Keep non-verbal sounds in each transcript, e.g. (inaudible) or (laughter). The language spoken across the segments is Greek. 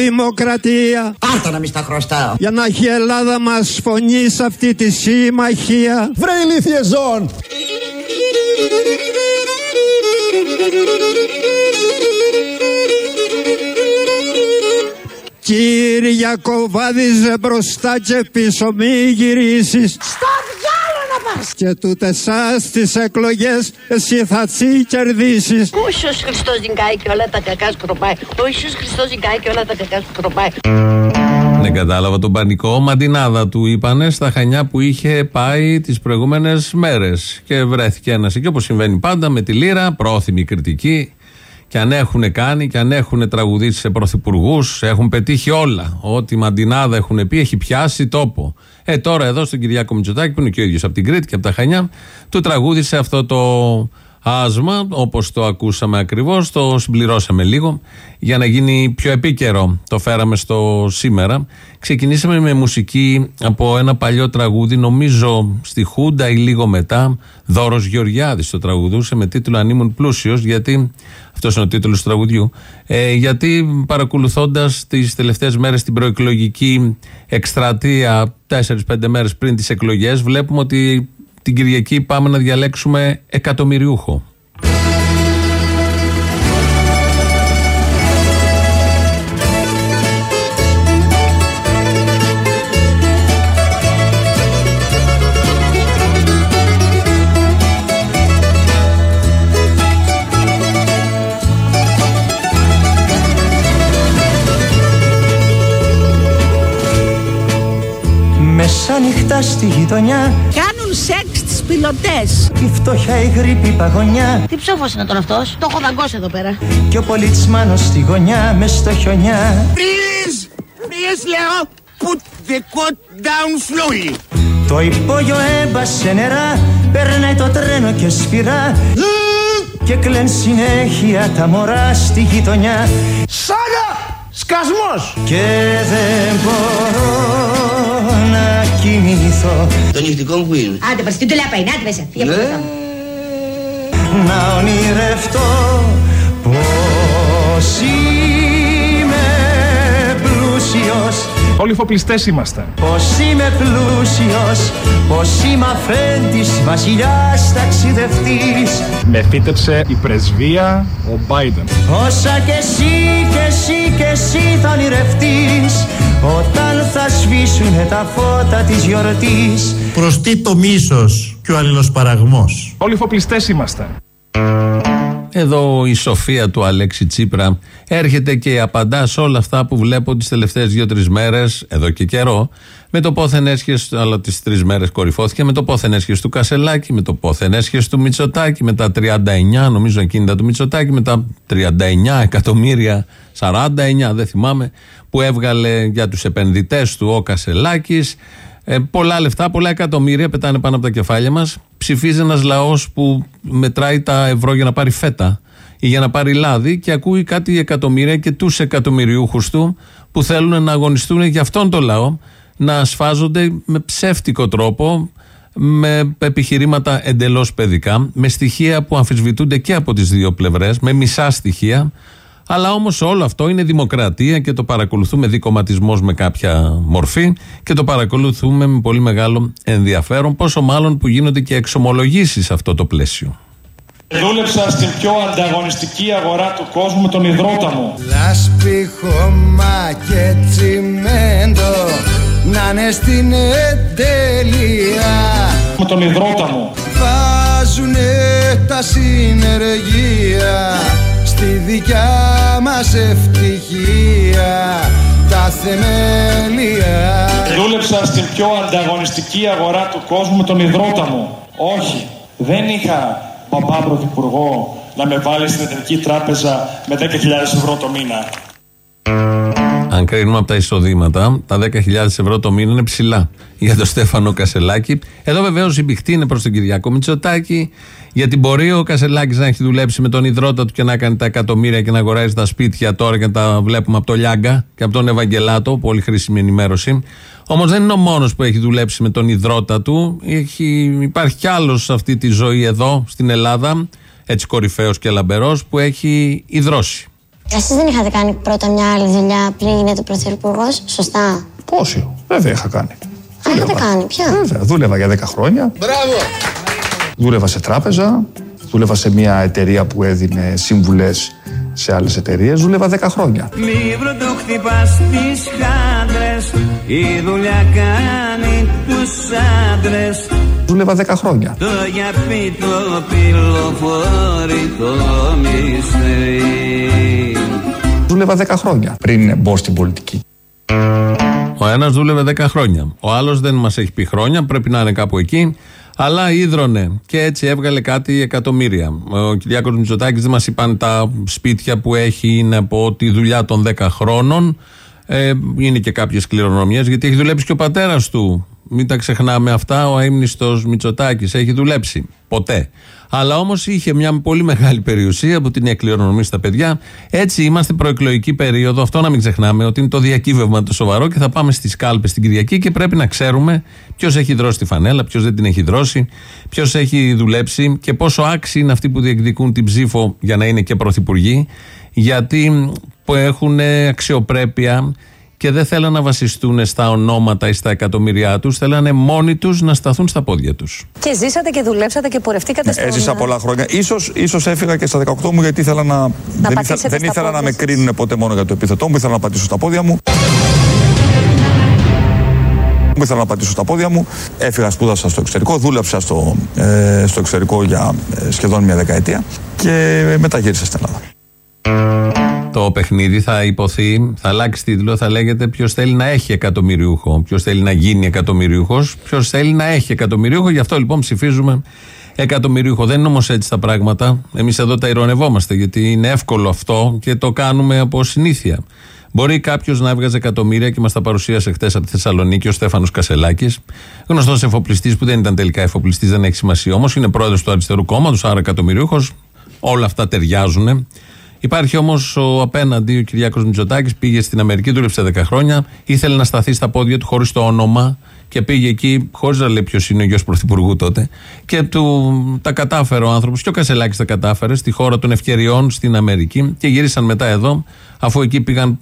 ευρωπαϊκά νέα δημοκρατία. Άρτα να μη στα χρωστάω. Για να έχει η Ελλάδα μας φωνή σε αυτή τη συμμαχία. Βρε ηλίθιε ζών! Κύριε κοβάδιζε μπροστά και πίσω μη γυρίσεις Στο διάλο να πας. Και τούτες εσάς τις εκλογές εσύ θα τσι κερδίσεις Ο Ιησούς Χριστός ζυγάει και όλα τα κακά σκροπάει. Ο Ιησούς Χριστός ζυγάει και όλα τα κακά σκροπάει. Δεν κατάλαβα τον πανικό. Μαντινάδα του είπανε στα χανιά που είχε πάει τις προηγούμενες μέρες. Και βρέθηκε ένας εκεί, όπως συμβαίνει πάντα, με τη λύρα, πρόθυμη κριτική. Και αν έχουν κάνει και αν έχουν τραγουδήσει σε πρωθυπουργούς, έχουν πετύχει όλα. Ό,τι μαντινάδα έχουν πει έχει πιάσει τόπο. Ε, τώρα εδώ στον Κυριάκο Μητσοτάκη, που είναι και ο ίδιος από την Κρήτη και από τα Χανιά, του τραγούδισε αυτό το άσμα, όπως το ακούσαμε ακριβώς, το συμπληρώσαμε λίγο για να γίνει πιο επίκαιρο. Το φέραμε στο σήμερα. Ξεκινήσαμε με μουσική από ένα παλιό τραγούδι, νομίζω στη Χούντα ή λίγο μετά. Δώρος Γεωργιάδης το τραγουδούσε με τίτλο Αν ήμουν πλούσιος, γιατί αυτός είναι ο τίτλος του τραγουδιού. Ε, γιατί παρακολουθώντας τις τελευταίες μέρες την προεκλογική εκστρατεία 4-5 μέρες πριν τις εκλογές, βλέπουμε ότι την Κυριακή πάμε να διαλέξουμε εκατομμυριούχο. Μεσάνυχτα στη γειτονιά Κάνουν σεξ τις πιλωτές. Η φτώχεια η γρήπη παγωνιά Τι ψόφος είναι τώρα αυτός; Το έχω δαγκώσει εδώ πέρα. Και ο πολιτσμάνος στη γωνιά με στο χιονιά Please, please, λέω, put the coat down slowly. Το υπόγειο έμπασε νερά Περνάει το τρένο και σφυρά Και κλαίν συνέχεια τα μωρά στη γειτονιά Σάγα, σκασμός. Και δεν μπορώ να κοιμηθώ Το νυχτικό Queen. Άντε πας, τι του λέει άντε μέσα. Φύγε από μπροστά μου. Να ονειρευτώ πως είμαι Όλοι φοπλιστές είμαστε. Πως είμαι πλούσιος Πως είμαι αφέντης Βασιλιάς ταξιδευτής Με φύτεψε η πρεσβεία ο Biden. Όσα κι εσύ κι εσύ κι εσύ θα ονειρευτείς Όταν θα σβήσουνε τα φώτα της γιορτής Προς τι το μίσος και ο αλληλοσπαραγμός. Όλοι φοπλιστές είμαστε. Εδώ η σοφία του Αλέξη Τσίπρα. Έρχεται και απαντά σε όλα αυτά που βλέπω τις τελευταίες δύο-τρεις μέρες, εδώ και καιρό, με το πόθεν έσχε, αλλά τις τρεις μέρες κορυφώθηκε, με το πόθεν έσχε του Κασελάκη, με το πόθεν έσχε του Μητσοτάκη, με τα 39, νομίζω εκείνα του Μητσοτάκη, με τα 39 εκατομμύρια, 49, δεν θυμάμαι, που έβγαλε για τους επενδυτές του ο Κασελάκης. Ε, πολλά λεφτά, πολλά εκατομμύρια πετάνε πάνω από τα κεφάλια μας. Ψηφίζει ένας λαός που μετράει τα ευρώ για να πάρει φέτα ή για να πάρει λάδι και ακούει κάτι εκατομμύρια και τους εκατομμυριούχους του που θέλουν να αγωνιστούν για αυτόν τον λαό να σφάζονται με ψεύτικο τρόπο, με επιχειρήματα εντελώς παιδικά, με στοιχεία που αμφισβητούνται και από τις δύο πλευρές, με μισά στοιχεία. Αλλά όμως όλο αυτό είναι δημοκρατία και το παρακολουθούμε δικοματισμός με κάποια μορφή και το παρακολουθούμε με πολύ μεγάλο ενδιαφέρον. Πόσο μάλλον που γίνονται και εξομολογήσεις σε αυτό το πλαίσιο. Δούλεψα στην πιο ανταγωνιστική αγορά του κόσμου με τον υδρότα μου. Λάσπη, χώμα και τσιμέντο Να είναι στην εντέλεια Με τον υδρότα μου. Βάζουνε τα συνεργεία Στη δικιά μας ευτυχία Τα θεμέλια Δούλεψα στην πιο ανταγωνιστική αγορά του κόσμου με τον υδρότα μου. Όχι, δεν είχα παπά πρωθυπουργό να με βάλει στην εταιρική τράπεζα με 10.000 ευρώ το μήνα. Αν κρίνουμε από τα εισοδήματα, τα 10.000 ευρώ το μήνα είναι ψηλά για τον Στέφανο Κασελάκη. Εδώ βεβαίως η μπιχτή είναι προς τον Κυριακό Μητσοτάκη, γιατί μπορεί ο Κασελάκης να έχει δουλέψει με τον υδρότα του και να κάνει τα εκατομμύρια και να αγοράζει τα σπίτια τώρα και να τα βλέπουμε από το Λιάγκα και από τον Ευαγγελάτο. Πολύ χρήσιμη ενημέρωση. Όμως δεν είναι ο μόνος που έχει δουλέψει με τον υδρότα του. Έχει, υπάρχει κι άλλος σε αυτή τη ζωή εδώ στην Ελλάδα, έτσι κορυφαίος και λαμπερός, που έχει υδρώσει. Εσείς δεν είχατε κάνει πρώτα μια άλλη δουλειά πριν γίνετε πρωθυπουργός, σωστά; Πόσοι, βέβαια είχα κάνει. Α, είχατε κάνει, ποια. Βέβαια, δούλευα για 10 χρόνια. Μπράβο. Δούλευα σε τράπεζα, δούλευα σε μια εταιρεία που έδινε σύμβουλες σε άλλες εταιρείες, δούλευα 10 χρόνια. Λίβρο το χτυπάς στις χάντρες Η δουλειά κάνει τους άντρες Δούλευα 10 χρόνια. Το γιαπί το πυλοφορεί το μυστρή Δούλευα 10 χρόνια πριν μπω στην πολιτική. Ο ένας δούλευε 10 χρόνια. Ο άλλος δεν μας έχει πει χρόνια, πρέπει να είναι κάπου εκεί. Αλλά ίδρωνε και έτσι έβγαλε κάτι εκατομμύρια. Ο Κυριάκος Μητσοτάκης δεν μας είπαν τα σπίτια που έχει είναι από τη δουλειά των 10 χρόνων. Ε, είναι και κάποιες κληρονομιές γιατί έχει δουλέψει και ο πατέρας του. Μην τα ξεχνάμε αυτά. Ο αίμνηστος Μητσοτάκης έχει δουλέψει. Ποτέ. Αλλά όμως είχε μια πολύ μεγάλη περιουσία που την εκκληρονομεί στα παιδιά. Έτσι είμαστε προεκλογική περίοδο. Αυτό να μην ξεχνάμε ότι είναι το διακύβευμα το σοβαρό και θα πάμε στις κάλπες την Κυριακή και πρέπει να ξέρουμε ποιος έχει δρώσει τη φανέλα, ποιος δεν την έχει δρώσει, ποιος έχει δουλέψει και πόσο άξιοι είναι αυτοί που διεκδικούν την ψήφο για να είναι και πρωθυπουργοί. Γιατί που έχουν αξιοπρέπεια και δεν θέλαν να βασιστούν στα ονόματα ή στα εκατομμύρια τους. Θέλανε μόνοι τους να σταθούν στα πόδια τους. Και ζήσατε και δουλέψατε και πορευτήκατε στον... Έζησα πολλά χρόνια. Ίσως, ίσως έφυγα και στα 18 μου γιατί ήθελα να, δεν, ήθελα, πατήσετε δεν στα ήθελα να πόδια με σας. κρίνουν ποτέ μόνο για το επίθετό μου. Ήθελα να πατήσω στα πόδια μου. Ήθελα να πατήσω στα πόδια μου. Έφυγα, σπούδασα στο εξωτερικό. Δούλεψα στο, ε, στο εξωτερικό για ε, σχεδόν μια δεκαετία. Και μετά γύρισα στην Ελλάδα. Το παιχνίδι θα υποθεί, θα αλλάξει τίτλο, θα λέγεται Ποιος θέλει να έχει εκατομμυριούχο. Ποιος θέλει να γίνει εκατομμυριούχος. Ποιος θέλει να έχει εκατομμυριούχο. Γι' αυτό λοιπόν ψηφίζουμε εκατομμυριούχο. Δεν είναι όμως έτσι τα πράγματα. Εμείς εδώ τα ηρωνευόμαστε γιατί είναι εύκολο αυτό και το κάνουμε από συνήθεια. Μπορεί κάποιος να έβγαζε εκατομμύρια και μας τα παρουσίασε χτε από τη Θεσσαλονίκη ο Στέφανος Κασελάκης. Γνωστός εφοπλιστής που δεν ήταν τελικά εφοπλιστής, δεν έχει σημασία όμως. Είναι πρόεδρος του αριστερού κόμματος, άρα εκατομμυριούχος. Όλα αυτά ταιριάζουν. Υπάρχει όμως ο απέναντι, ο Κυριάκος Μητσοτάκης, πήγε στην Αμερική, δούλεψε 10 χρόνια, ήθελε να σταθεί στα πόδια του χωρίς το όνομα και πήγε εκεί, χωρίς να λέει ποιος είναι ο γιος Πρωθυπουργού τότε. Και του τα κατάφερε ο άνθρωπος, και ο Κασελάκης τα κατάφερε, στη χώρα των ευκαιριών στην Αμερική και γύρισαν μετά εδώ, αφού εκεί πήγαν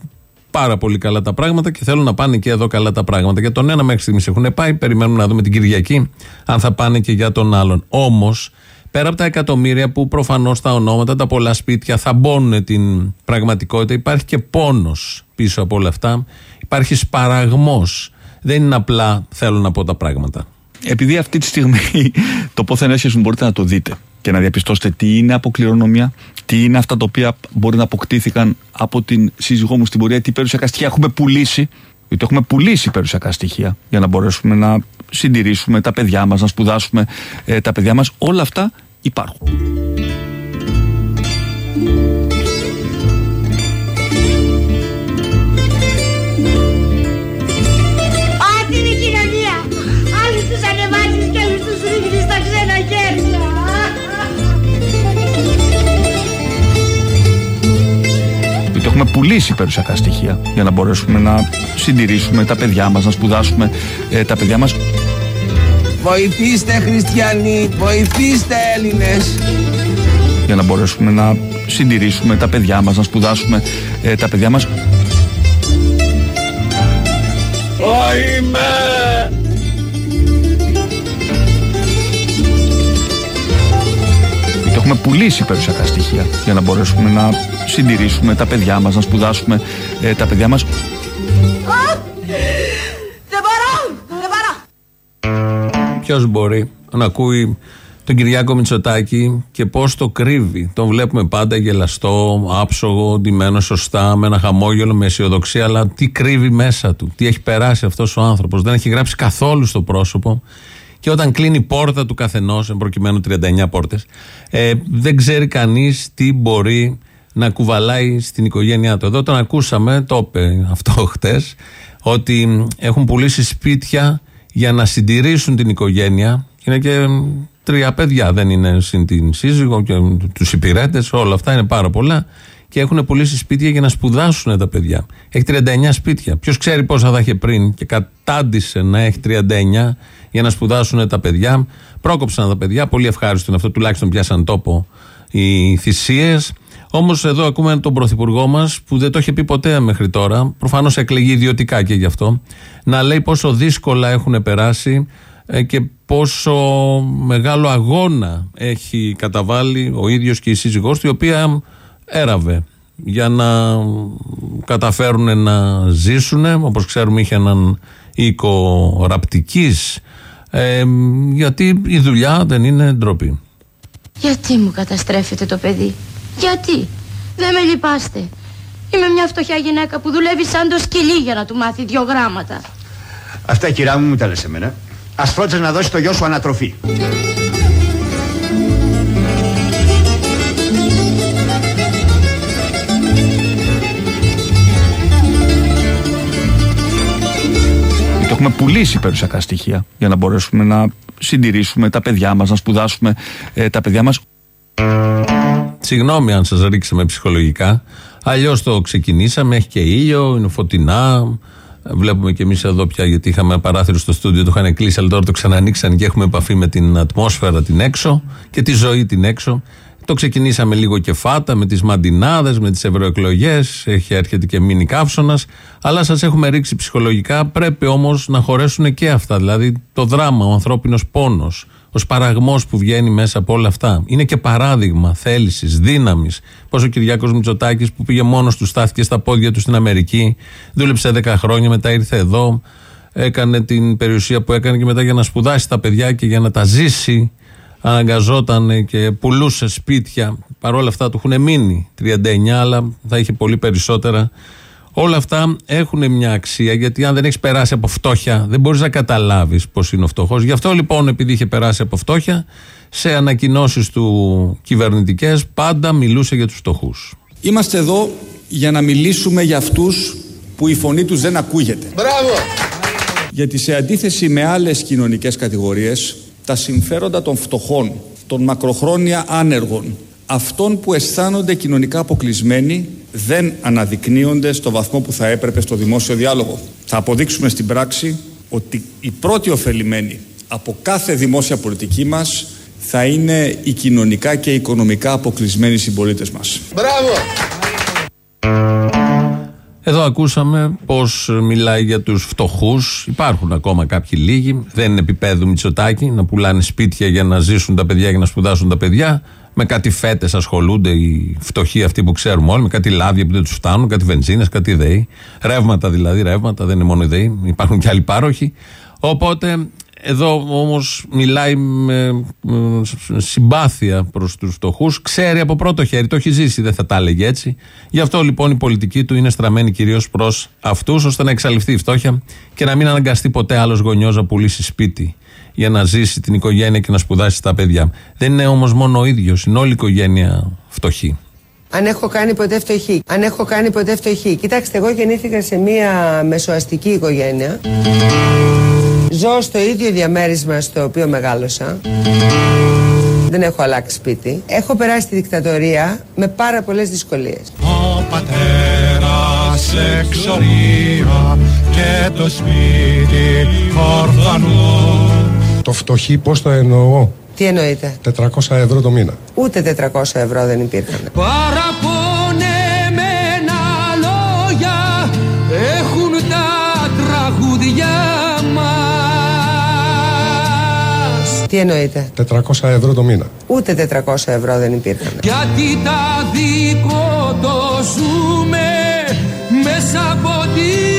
πάρα πολύ καλά τα πράγματα και θέλουν να πάνε και εδώ καλά τα πράγματα. Για τον ένα μέχρι στιγμής έχουν πάει, περιμένουμε να δούμε την Κυριακή αν θα πάνε και για τον άλλον. Όμως, πέρα από τα εκατομμύρια που προφανώς τα ονόματα, τα πολλά σπίτια θα μπώνουν την πραγματικότητα, υπάρχει και πόνος πίσω από όλα αυτά. Υπάρχει σπαραγμός. Δεν είναι απλά θέλω να πω τα πράγματα. Επειδή αυτή τη στιγμή (laughs) το πόθεν έσχεσαι μπορείτε να το δείτε και να διαπιστώσετε τι είναι από κληρονομιά, τι είναι αυτά τα οποία μπορεί να αποκτήθηκαν από την σύζυγό μου στην πορεία, τι περιουσιακά στοιχεία έχουμε πουλήσει. Γιατί έχουμε πουλήσει περιουσιακά στοιχεία για να μπορέσουμε να συντηρήσουμε τα παιδιά μας, να σπουδάσουμε ε, τα παιδιά μας. Όλα αυτά υπάρχουν. Αυτή είναι η κοινωνία. Άλλους τους ανεβάζεις και άλλους τους ρίχνεις στα ξένα χέρια. Γιατί έχουμε πουλήσει περιουσιακά στοιχεία για να μπορέσουμε να συντηρήσουμε τα παιδιά μας, να σπουδάσουμε ε, τα παιδιά μας. Βοηθήστε χριστιανοί, βοηθήστε Έλληνες. για να μπορέσουμε να συντηρήσουμε τα παιδιά μας, να σπουδάσουμε ε, τα παιδιά μας. Γιατί έχουμε πουλήσει περιουσιακά στοιχεία για να μπορέσουμε να συντηρήσουμε τα παιδιά μας, να σπουδάσουμε ε, τα παιδιά μας. Ποιος μπορεί να ακούει τον Κυριάκο Μητσοτάκη και πώς το κρύβει. Τον βλέπουμε πάντα γελαστό, άψογο, ντυμένο σωστά, με ένα χαμόγελο, με αισιοδοξία, αλλά τι κρύβει μέσα του, τι έχει περάσει αυτός ο άνθρωπος. Δεν έχει γράψει καθόλου στο πρόσωπο. Και όταν κλείνει η πόρτα του καθενός, εν προκειμένου 39 πόρτες, ε, δεν ξέρει κανείς τι μπορεί να κουβαλάει στην οικογένειά του. Εδώ τον ακούσαμε, το είπε αυτό χτες, ότι έχουν πουλήσει σπίτια για να συντηρήσουν την οικογένεια. Και είναι και τρία παιδιά, δεν είναι συν την σύζυγο και τους υπηρέτες, όλα αυτά είναι πάρα πολλά. Και έχουν πουλήσει σπίτια για να σπουδάσουν τα παιδιά. Έχει 39 σπίτια. Ποιος ξέρει πόσα θα είχε πριν και κατάντησε να έχει 39 για να σπουδάσουν τα παιδιά. Πρόκοψαν τα παιδιά. Πολύ ευχάριστο είναι αυτό. Τουλάχιστον πιάσαν τόπο οι θυσίες. Όμως εδώ ακούμε τον πρωθυπουργό μας που δεν το είχε πει ποτέ μέχρι τώρα, προφανώς εκλεγεί ιδιωτικά και γι' αυτό, να λέει πόσο δύσκολα έχουν περάσει ε, και πόσο μεγάλο αγώνα έχει καταβάλει ο ίδιος και η σύζυγός του η οποία έραβε για να καταφέρουν να ζήσουν. Όπως ξέρουμε είχε έναν οίκο ραπτικής. Ε, γιατί η δουλειά δεν είναι ντροπή. Γιατί μου καταστρέφετε το παιδί; Γιατί; Δεν με λυπάστε Είμαι μια φτωχιά γυναίκα που δουλεύει σαν το σκυλί για να του μάθει δυο γράμματα Αυτά κυρά μου μου τα λες εμένα Ας φρόντιζες να δώσεις το γιο σου ανατροφή. Το έχουμε πουλήσει περιουσιακά στοιχεία για να μπορέσουμε να συντηρήσουμε τα παιδιά μας, να σπουδάσουμε ε, τα παιδιά μας. Συγγνώμη αν σας ρίξαμε ψυχολογικά. Αλλιώς το ξεκινήσαμε, έχει και ήλιο, είναι φωτεινά, Βλέπουμε και εμείς εδώ πια, γιατί είχαμε παράθυρο στο στούντιο, το είχαν κλείσει, αλλά τώρα το ξανανοίξαν και έχουμε επαφή με την ατμόσφαιρα την έξω και τη ζωή την έξω. Το ξεκινήσαμε λίγο και φάτα με τις μαντινάδες, με τις ευρωεκλογές. Έχει έρχεται και μήνυ καύσωνας. Αλλά σας έχουμε ρίξει ψυχολογικά. Πρέπει όμως να χωρέσουν και αυτά. Δηλαδή το δράμα, ο ανθρώπινος πόνος, ο σπαραγμό που βγαίνει μέσα από όλα αυτά. Είναι και παράδειγμα θέλησης, δύναμης. Πώς ο Κυριάκος Μητσοτάκης που πήγε μόνος του, στάθηκε στα πόδια του στην Αμερική, δούλεψε 10 χρόνια, μετά ήρθε εδώ, έκανε την περιουσία που έκανε και μετά για να σπουδάσει τα παιδιά και για να τα ζήσει αναγκαζόταν και πουλούσε σπίτια. Παρ' όλα αυτά του έχουν μείνει 39, αλλά θα είχε πολύ περισσότερα. Όλα αυτά έχουν μια αξία γιατί αν δεν έχεις περάσει από φτώχεια, δεν μπορείς να καταλάβεις πώ είναι ο φτωχός. Γι' αυτό λοιπόν, επειδή είχε περάσει από φτώχεια, σε ανακοινώσεις του κυβερνητικές πάντα μιλούσε για τους φτωχούς. Είμαστε εδώ για να μιλήσουμε για αυτούς που η φωνή τους δεν ακούγεται. Μπράβο! Γιατί σε αντίθεση με άλλες κοινωνικές κατηγορίες, τα συμφέροντα των φτωχών, των μακροχρόνια άνεργων, αυτών που αισθάνονται κοινωνικά αποκλεισμένοι δεν αναδεικνύονται στο βαθμό που θα έπρεπε στο δημόσιο διάλογο. Θα αποδείξουμε στην πράξη ότι οι πρώτοι ωφελημένοι από κάθε δημόσια πολιτική μας θα είναι οι κοινωνικά και οικονομικά αποκλεισμένοι συμπολίτες μας. Μπράβο! Εδώ ακούσαμε πώς μιλάει για τους φτωχούς. Υπάρχουν ακόμα κάποιοι λίγοι. Δεν είναι επίπεδου Μητσοτάκη να πουλάνε σπίτια για να ζήσουν τα παιδιά και να σπουδάσουν τα παιδιά. Με κάτι φέτες ασχολούνται οι φτωχοί αυτοί που ξέρουμε όλοι, με κάτι λάδια που δεν τους φτάνουν, κάτι βενζίνες, κάτι ΔΕΗ. Ρεύματα δηλαδή, ρεύματα, δεν είναι μόνο οι ΔΕΗ, υπάρχουν και άλλοι πάροχοι. Οπότε εδώ όμως μιλάει με συμπάθεια προς τους φτωχούς. Ξέρει από πρώτο χέρι, το έχει ζήσει, δεν θα τα έλεγε έτσι. Γι' αυτό λοιπόν η πολιτική του είναι στραμμένη κυρίως προς αυτούς, ώστε να εξαλειφθεί η φτώχεια και να μην αναγκαστεί ποτέ άλλος γονιός να πουλήσει σπίτι για να ζήσει την οικογένεια και να σπουδάσει τα παιδιά. Δεν είναι όμως μόνο ο ίδιος, είναι όλη η οικογένεια φτωχή. Αν έχω κάνει ποτέ φτωχή. Αν έχω κάνει ποτέ φτωχή. Κοιτάξτε, εγώ γεννήθηκα σε μια μεσοαστική οικογένεια. Ζω στο ίδιο διαμέρισμα στο οποίο μεγάλωσα. Δεν έχω αλλάξει σπίτι. Έχω περάσει τη δικτατορία με πάρα πολλές δυσκολίες. Ο πατέρας εξορία και το σπίτι ορφανό το φτωχή πώς το εννοώ; Τι εννοείτε. 400 ευρώ το μήνα. Ούτε 400 ευρώ δεν υπήρχαν. Παραπονεμένα λόγια έχουν τα τραγούδια μας. Τι εννοείτε. 400 ευρώ το μήνα. Ούτε 400 ευρώ δεν υπήρχαν. Γιατί τα δικό το ζούμε μέσα από την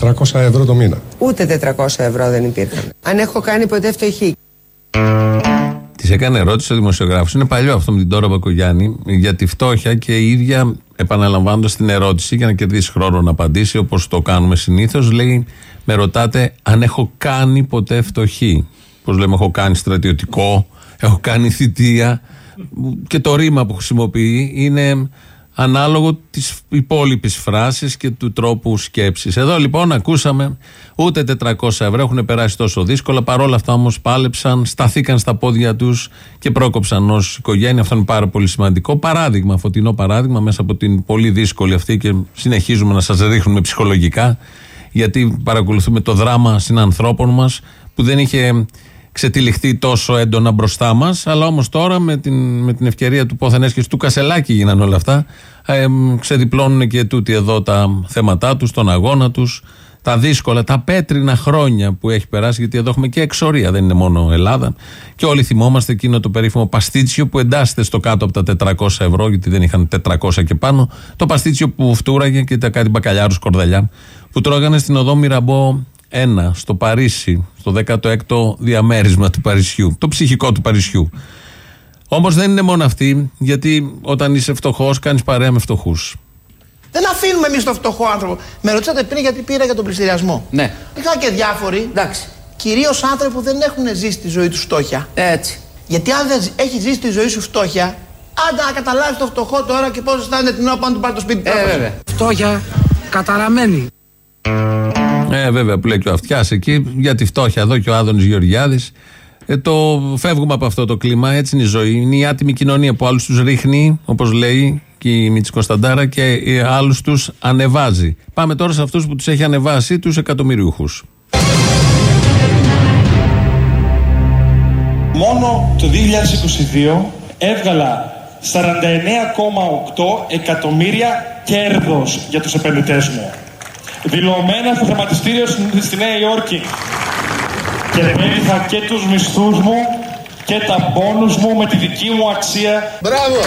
400 ευρώ το μήνα. Ούτε 400 ευρώ δεν υπήρχαν. Αν έχω κάνει ποτέ φτωχή. Τη έκανε ερώτηση ο δημοσιογράφος. Είναι παλιό αυτό με την Τώρα Μπακογιάννη για τη φτώχεια και η ίδια επαναλαμβάνοντας την ερώτηση για να κερδίσει χρόνο να απαντήσει όπως το κάνουμε συνήθως, λέει: Με ρωτάτε αν έχω κάνει ποτέ φτωχή. Πώς λέμε, έχω κάνει στρατιωτικό, έχω κάνει θητεία. Και το ρήμα που χρησιμοποιεί είναι ανάλογο της υπόλοιπης φράσης και του τρόπου σκέψης. Εδώ λοιπόν ακούσαμε ούτε 400 ευρώ έχουν περάσει τόσο δύσκολα. Παρόλα αυτά όμως πάλεψαν, σταθήκαν στα πόδια τους και πρόκοψαν ως οικογένεια. Αυτό είναι πάρα πολύ σημαντικό. Παράδειγμα, φωτεινό παράδειγμα μέσα από την πολύ δύσκολη αυτή και συνεχίζουμε να σας ρίχνουμε ψυχολογικά γιατί παρακολουθούμε το δράμα συνανθρώπων μας που δεν είχε ξετυλιχτεί τόσο έντονα μπροστά μας. Αλλά όμως τώρα με την, με την ευκαιρία του πόθεν έσχεση του Κασελάκη γίνανε όλα αυτά. Ε, ξεδιπλώνουν και τούτοι εδώ τα θέματα τους, τον αγώνα τους, τα δύσκολα, τα πέτρινα χρόνια που έχει περάσει. Γιατί εδώ έχουμε και εξορία, δεν είναι μόνο Ελλάδα. Και όλοι θυμόμαστε εκείνο το περίφημο παστίτσιο που εντάσσεται στο κάτω από τα 400 ευρώ, γιατί δεν είχαν 400 και πάνω. Το παστίτσιο που φτούραγε και τα κάτι μπακαλιάρους κορδελιά που τρώγανε στην οδό Μυραμπό 1 στο Παρίσι, στο 16ο διαμέρισμα του Παρισιού, το ψυχικό του Παρισιού. Όμως δεν είναι μόνο αυτή, γιατί όταν είσαι φτωχός, κάνεις παρέα με φτωχούς. Δεν αφήνουμε εμείς τον φτωχό άνθρωπο. Με ρωτήσατε πριν γιατί πήρα για τον πληστηριασμό. Ναι. Είχα και διάφοροι. Εντάξει. Κυρίως άνθρωποι που δεν έχουν ζήσει τη ζωή τους φτώχεια. Έτσι. Γιατί αν δεν έχει ζήσει τη ζωή σου φτώχεια, άντα να καταλάβεις το φτωχό τώρα και πώς αισθάνεται την ώρα που του πάρει το σπίτι του. Ε, βέβαια. Φτώχεια καταραμένη. Ε, βέβαια, που λέει και ο Αυτιάς εκεί, για τη φτώχεια εδώ και ο Άδωνης Γεωργιάδης. Ε, το φεύγουμε από αυτό το κλίμα, έτσι είναι η ζωή. Είναι η άτιμη κοινωνία που άλλους τους ρίχνει, όπως λέει και η Μίτση Κωνσταντάρα, και άλλους τους ανεβάζει. Πάμε τώρα σε αυτούς που τους έχει ανεβάσει, τους εκατομμυριούχους. Μόνο το 2022 έβγαλα 49,8 εκατομμύρια κέρδος για τους επενδυτές μου. Δηλωμένα στο χρηματιστήριο στη στη Νέα Υόρκη. Και επέμειθα και τους μισθούς μου και τα μπόνους μου με τη δική μου αξία. Μπράβο!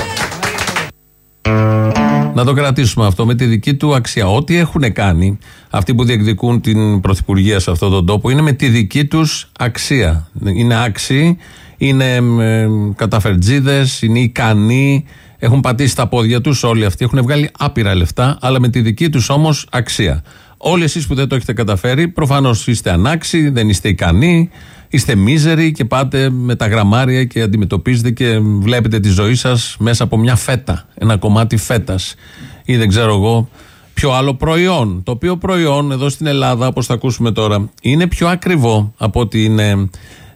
Να το κρατήσουμε αυτό με τη δική του αξία. Ό,τι έχουν κάνει αυτοί που διεκδικούν την πρωθυπουργία σε αυτόν τον τόπο είναι με τη δική τους αξία. Είναι άξιοι, είναι ε, καταφερτζίδες, είναι ικανοί, έχουν πατήσει τα πόδια τους όλοι αυτοί, έχουν βγάλει άπειρα λεφτά, αλλά με τη δική τους όμως αξία. Όλοι εσείς που δεν το έχετε καταφέρει, προφανώς είστε ανάξιοι, δεν είστε ικανοί, είστε μίζεροι και πάτε με τα γραμμάρια και αντιμετωπίζετε και βλέπετε τη ζωή σας μέσα από μια φέτα, ένα κομμάτι φέτας ή δεν ξέρω εγώ ποιο άλλο προϊόν. Το οποίο προϊόν εδώ στην Ελλάδα, όπως θα ακούσουμε τώρα, είναι πιο ακριβό από ότι είναι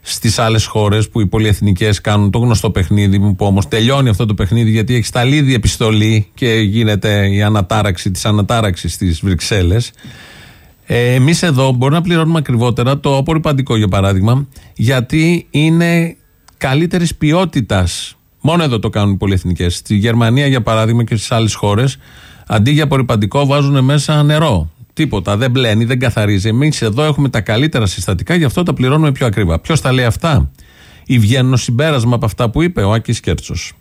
στις άλλες χώρες που οι πολυεθνικές κάνουν το γνωστό παιχνίδι, που όμως τελειώνει αυτό το παιχνίδι γιατί έχει σταλεί ήδη επιστολή και γίνεται η ανατάραξη της ανατάραξης στις Βρυξέλλες. Ε, Εμείς εδώ μπορούμε να πληρώνουμε ακριβότερα το απορριπαντικό για παράδειγμα, γιατί είναι καλύτερης ποιότητας. Μόνο εδώ το κάνουν οι πολυεθνικές. Στη Γερμανία, για παράδειγμα, και στις άλλες χώρες, αντί για απορριπαντικό βάζουν μέσα νερό. Τίποτα. Δεν μπλένει, δεν καθαρίζει. Εμείς εδώ έχουμε τα καλύτερα συστατικά, γι' αυτό τα πληρώνουμε πιο ακριβά. Ποιος τα λέει αυτά, ή βγαίνουν ω συμπέρασμα από αυτά που είπε ο Άκης Κέρτσος.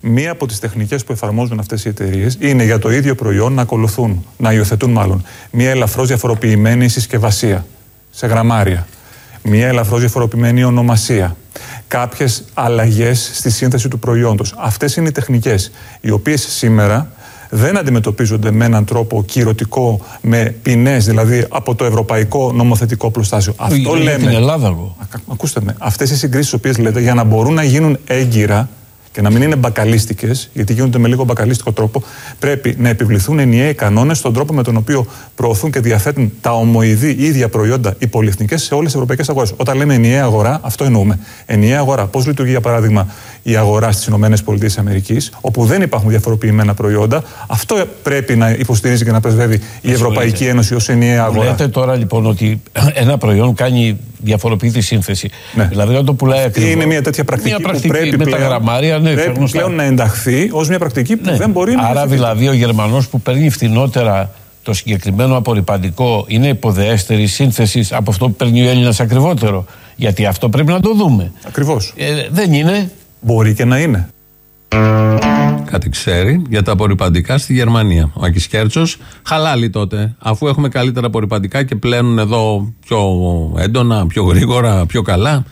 Μία από τις τεχνικές που εφαρμόζουν αυτές οι εταιρείες είναι για το ίδιο προϊόν να ακολουθούν, να υιοθετούν μάλλον, μία ελαφρώς διαφοροποιημένη συσκευασία σε γραμμάρια. Μία ελαφρώς διαφοροποιημένη ονομασία. Κάποιες αλλαγές στη σύνθεση του προϊόντος. Αυτές είναι οι τεχνικές, οι οποίες σήμερα δεν αντιμετωπίζονται με έναν τρόπο κυρωτικό, με ποινές, δηλαδή από το ευρωπαϊκό νομοθετικό προστάσιο. Αυτό για λέμε. την Ελλάδα εγώ. Ακα- Ακούστε με, αυτές οι συγκρίσεις τις οποίες λέτε, για να μπορούν να γίνουν έγκυρα και να μην είναι μπακαλίστικες, γιατί γίνονται με λίγο μπακαλίστικο τρόπο, πρέπει να επιβληθούν ενιαίοι κανόνες στον τρόπο με τον οποίο προωθούν και διαθέτουν τα ομοειδή ίδια προϊόντα οι πολυεθνικές σε όλες τις ευρωπαϊκές αγορές. Όταν λέμε ενιαία αγορά, αυτό εννοούμε. Ενιαία αγορά. Πώς λειτουργεί, για παράδειγμα, η αγορά στις ΗΠΑ, όπου δεν υπάρχουν διαφοροποιημένα προϊόντα. Αυτό πρέπει να υποστηρίζει και να πρεσβεύει η Ευρωπαϊκή Ένωση ως ενιαία αγορά. Λέτε τώρα λοιπόν ότι ένα προϊόν κάνει διαφοροποιητή σύνθεση. Ναι. Δηλαδή όταν το πουλάει ακριβώς. Είναι μια τέτοια πρακτική, Μια πρακτική που πρέπει με πλέον, τα γραμμάρια, ναι, πρέπει γνωστά. πλέον να ενταχθεί ως μια πρακτική που Ναι. δεν μπορεί να Άρα υιοθετηθεί. δηλαδή ο Γερμανός που παίρνει φθηνότερα το συγκεκριμένο απορριπαντικό είναι υποδεέστερη σύνθεσης από αυτό που παίρνει ο Έλληνας ακριβότερο. Γιατί αυτό πρέπει να το δούμε. Ακριβώς. Ε, δεν είναι. Μπορεί και να είναι. Κάτι ξέρει για τα απορριπαντικά στη Γερμανία. Ο Άκης Κέρτσος, χαλάλι τότε. Αφού έχουμε καλύτερα απορριπαντικά και πλένουν εδώ πιο έντονα, πιο γρήγορα, πιο καλά,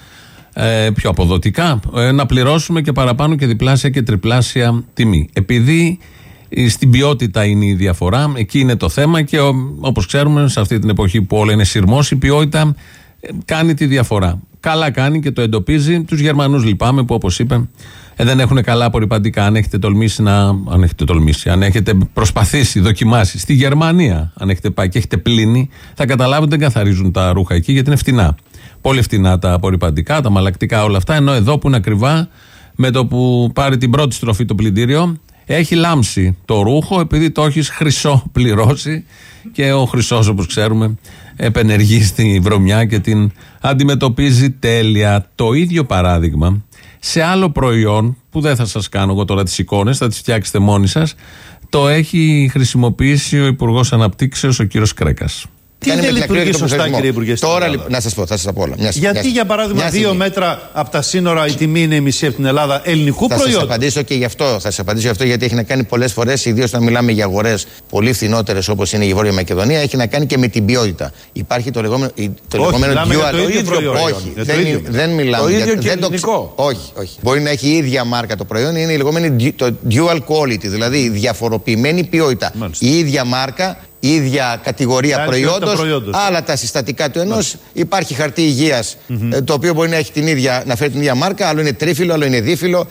ε, πιο αποδοτικά, ε, να πληρώσουμε και παραπάνω και διπλάσια και τριπλάσια τιμή. Επειδή ε, στην ποιότητα είναι η διαφορά, εκεί είναι το θέμα και όπως ξέρουμε, σε αυτή την εποχή που όλα είναι σειρμός, η ποιότητα ε, κάνει τη διαφορά. Καλά κάνει και το εντοπίζει. Τους Γερμανούς λυπάμαι που, όπως είπε, ε, δεν έχουν καλά απορριπαντικά. Αν έχετε τολμήσει να. Αν έχετε τολμήσει, αν έχετε προσπαθήσει, δοκιμάσει στη Γερμανία, αν έχετε πάει και έχετε πλύνει, θα καταλάβετε δεν καθαρίζουν τα ρούχα εκεί γιατί είναι φτηνά. Πολύ φτηνά τα απορριπαντικά, τα μαλακτικά, όλα αυτά. Ενώ εδώ που είναι ακριβά, με το που πάρει την πρώτη στροφή το πλυντήριο, έχει λάμψει το ρούχο επειδή το έχεις χρυσό πληρώσει και ο χρυσός, όπως ξέρουμε, επενεργεί στη βρωμιά και την αντιμετωπίζει τέλεια. Το ίδιο παράδειγμα σε άλλο προϊόν που δεν θα σας κάνω εγώ τώρα τις εικόνες, θα τις φτιάξετε μόνοι σας, το έχει χρησιμοποιήσει ο Υπουργός Αναπτύξεως ο κύριος Κρέκας. Τι Κάνει δεν με την λειτουργεί ακρίβεια του σωστά, πληθυσμού. κύριε Υπουργέ. στην Τώρα, Ελλάδα; λοιπόν, να σας πω, θα σας πω όλα. Μια, Γιατί, μια- για παράδειγμα, μια δύο στιγμή. μέτρα από τα σύνορα η τιμή είναι η μισή από την Ελλάδα ελληνικού Θα σας προϊόντος; απαντήσω και γι' αυτό. Θα σας απαντήσω γι' αυτό γιατί έχει να κάνει πολλές φορές, ιδίως όταν μιλάμε για αγορές πολύ φθηνότερες όπως είναι η Βόρεια Μακεδονία, έχει να κάνει και με την ποιότητα. Υπάρχει το λεγόμενο, η- το Όχι, λεγόμενο μιλάμε για dual. το ίδιο προϊόν. Όχι, Για το δεν, ίδιο είναι- δεν μιλάμε Το για ίδιο και δεν το ελληνικό. ξε- Όχι, όχι. Μπορεί να έχει η ίδια μάρκα το προϊόν, είναι η λεγόμενη du- το dual quality, δηλαδή η διαφοροποιημένη ποιότητα. Η ίδια μάρκα, η ίδια κατηγορία Άλλη ποιότητα προϊόντος, προϊόντος. άλλα τα συστατικά του ενός. Υπάρχει χαρτί υγείας, ε, το οποίο μπορεί να έχει την ίδια, να φέρει την ίδια μάρκα, άλλο είναι τρίφυλλο, άλλο είναι δίφυλλο.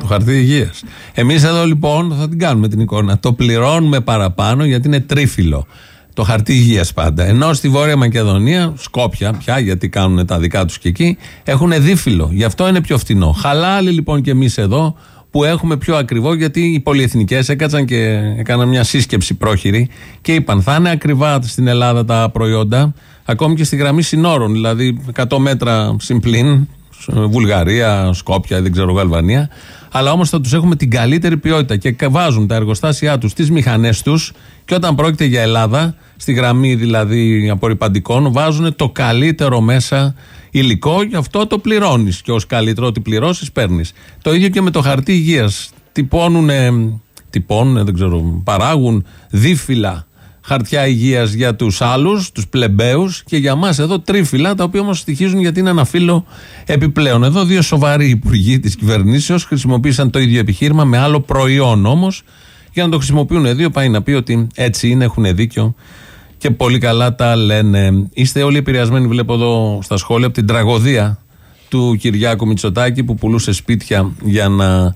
Το χαρτί υγείας. Εμείς εδώ λοιπόν θα την κάνουμε την εικόνα. Το πληρώνουμε παραπάνω γιατί είναι τρίφυλλο. Το χαρτί υγείας πάντα. Ενώ στη Βόρεια Μακεδονία, Σκόπια πια, γιατί κάνουν τα δικά τους και εκεί, έχουν δίφυλλο. Γι' αυτό είναι πιο φθηνό. Χαλάλι λοιπόν και εμείς εδώ που έχουμε πιο ακριβό, γιατί οι πολυεθνικές έκατσαν και έκαναν μια σύσκεψη πρόχειρη και είπαν θα είναι ακριβά στην Ελλάδα τα προϊόντα, ακόμη και στη γραμμή συνόρων, δηλαδή 100 μέτρα συμπλήν, Βουλγαρία, Σκόπια, δεν ξέρω εγώ, Αλβανία. Αλλά όμως θα τους έχουμε την καλύτερη ποιότητα και βάζουν τα εργοστάσια τους στις μηχανές τους και όταν πρόκειται για Ελλάδα, στη γραμμή δηλαδή απορριπαντικών, βάζουν το καλύτερο μέσα υλικό, γι' αυτό το πληρώνεις. Και ως καλύτερο ότι πληρώσεις, παίρνεις. Το ίδιο και με το χαρτί υγείας. Τυπώνουν, τυπώνουν, δεν ξέρω, παράγουν δίφυλλα χαρτιά υγείας για τους άλλους, τους πλεμπαίους και για μας εδώ τρίφυλλα, τα οποία όμως στοιχίζουν γιατί είναι ένα φύλλο επιπλέον. Εδώ δύο σοβαροί υπουργοί της κυβερνήσεως χρησιμοποίησαν το ίδιο επιχείρημα με άλλο προϊόν όμως. Για να το χρησιμοποιούν δύο, πάει να πει ότι έτσι είναι, έχουν δίκιο και πολύ καλά τα λένε. Είστε όλοι επηρεασμένοι, βλέπω εδώ στα σχόλια, από την τραγωδία του Κυριάκου Μητσοτάκη που πουλούσε σπίτια για να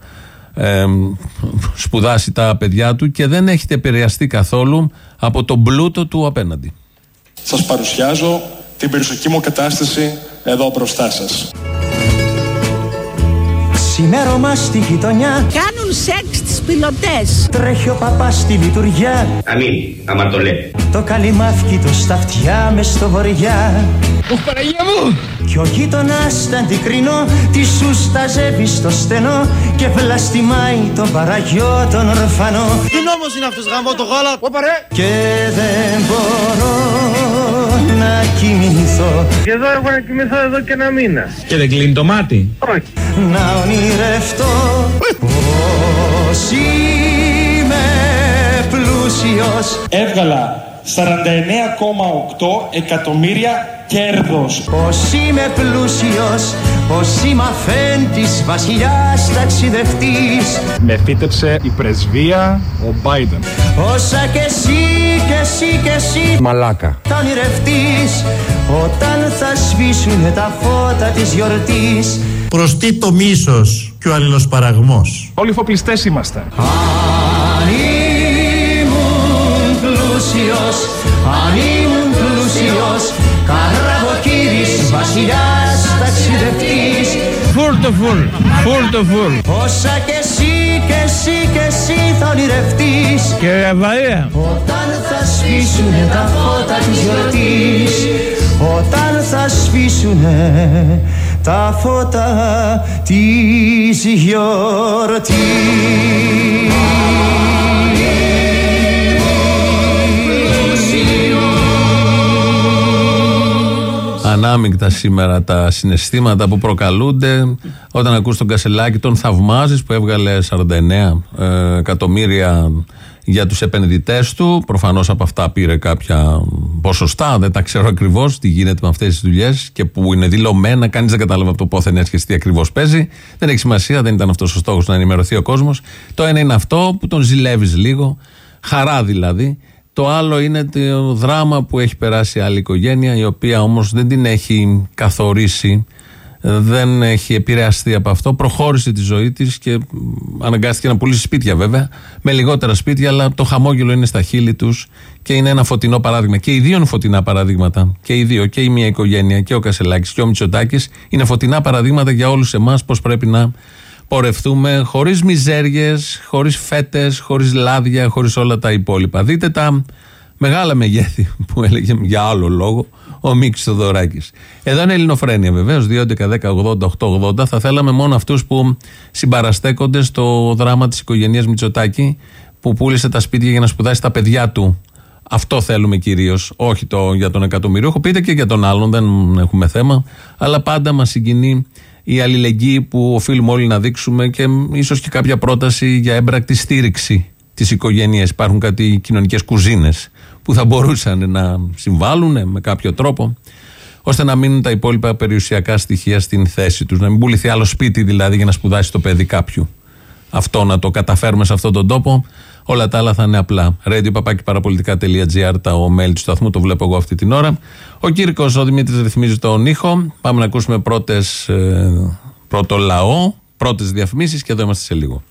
ε, σπουδάσει τα παιδιά του και δεν έχετε επηρεαστεί καθόλου από τον πλούτο του απέναντι. Σας παρουσιάζω την περιουσιακή μου κατάσταση εδώ μπροστά σας. Ξημέρωμα στη γειτονιά Κάνουν σεξ τις πιλωτές. Τρέχει ο παπάς στη λειτουργιά Αμήν, άμα το λέει. Το καλυμάφκι του στα αυτιά μες στο βοριά Ουφ, Παναγία μου! Κι ο γείτονας τα αντικρίνω Τη σου σταζεύει στο στενό Και βλαστημάει τον παραγιό τον ορφανό Τι νόμος είναι αυτός γαμώ το γάλα; Όπα ρε. Και δεν μπορώ να κοιμηθώ Και εδώ έχω να κοιμηθώ εδώ και ένα μήνα. Και δεν κλείνει το μάτι. Όχι. Να ονειρευτώ πως είμαι πλούσιος Έβγαλα 49,8 εκατομμύρια κέρδος. Πως είμαι πλούσιος, πως είμαι αφέντης βασιλιάς ταξιδευτής Με φύτεψε η πρεσβεία ο Biden. Όσα κι εσύ κι εσύ κι εσύ Μαλάκα. θα ονειρευτείς Όταν θα σβήσουνε τα φώτα της γιορτής Προς τι το μίσος και ο αλληλοσπαραγμός. Όλοι φοπλιστές είμαστε. Αν ήμουν πλούσιος, αν ήμουν πλούσιος Καραβοκύρης βασιλιάς ταξιδευτής Φουλ το φουλ, φουλ το φουλ. Όσα κι εσύ κι εσύ κι εσύ θα ονειρευτείς Και Βαρία. Όταν θα σβήσουνε τα φώτα της γιορτής Όταν θα σβήσουνε τα φώτα της γιορτής Ανάμεικτα σήμερα τα συναισθήματα που προκαλούνται όταν ακούς τον Κασελάκη, τον θαυμάζεις που έβγαλε 49 ε, εκατομμύρια για τους επενδυτές του. Προφανώς από αυτά πήρε κάποια ποσοστά, δεν τα ξέρω ακριβώς τι γίνεται με αυτές τις δουλειές και που είναι δηλωμένα, κανείς δεν κατάλαβε από το πόθεν έσχεση τι ακριβώς παίζει. Δεν έχει σημασία, δεν ήταν αυτός ο στόχος να ενημερωθεί ο κόσμος. Το ένα είναι αυτό που τον ζηλεύεις λίγο, χαρά δηλαδή. Το άλλο είναι το δράμα που έχει περάσει άλλη οικογένεια, η οποία όμως δεν την έχει καθορίσει, ε, δεν έχει επηρεαστεί από αυτό. Προχώρησε τη ζωή της και μ, αναγκάστηκε να πουλήσει σπίτια βέβαια, με λιγότερα σπίτια, αλλά το χαμόγελο είναι στα χείλη τους και είναι ένα φωτεινό παράδειγμα. Και οι δύο είναι φωτεινά παραδείγματα. Και οι δύο, και η μία οικογένεια, και ο Κασελάκης και ο Μητσοτάκης, είναι φωτεινά παραδείγματα για όλους εμάς πώς πρέπει να πορευτούμε χωρίς μιζέριες, χωρίς φέτες, χωρίς λάδια, χωρίς όλα τα υπόλοιπα. Δείτε τα Μεγάλα μεγέθη που έλεγε για άλλο λόγο ο Μίξ Θοδωράκη. Εδώ είναι Ελληνοφρένια βεβαίως, 2.11.10.80.880. Θα θέλαμε μόνο αυτούς που συμπαραστέκονται στο δράμα της οικογένειας Μητσοτάκη που πούλησε τα σπίτια για να σπουδάσει τα παιδιά του. Αυτό θέλουμε κυρίως. Όχι το για τον εκατομμυρίουχο. Πείτε και για τον άλλον, δεν έχουμε θέμα. Αλλά πάντα μας συγκινεί η αλληλεγγύη που οφείλουμε όλοι να δείξουμε και ίσως και κάποια πρόταση για έμπρακτη στήριξη της οικογένειας. Υπάρχουν κάτι κοινωνικές κουζίνες που θα μπορούσαν να συμβάλλουν με κάποιο τρόπο ώστε να μείνουν τα υπόλοιπα περιουσιακά στοιχεία στην θέση τους. Να μην πουληθεί άλλο σπίτι δηλαδή για να σπουδάσει το παιδί κάποιου. Αυτό να το καταφέρουμε σε αυτόν τον τόπο. Όλα τα άλλα θα είναι απλά. Radio παραπολιτικά.gr, τα ο mail του σταθμού, το βλέπω εγώ αυτή την ώρα. Ο Κύρκο, ο Δημήτρης ρυθμίζει τον ήχο. Πάμε να ακούσουμε πρώτες, ε, πρώτο λαό, πρώτες διαφημίσεις και εδώ είμαστε σε λίγο.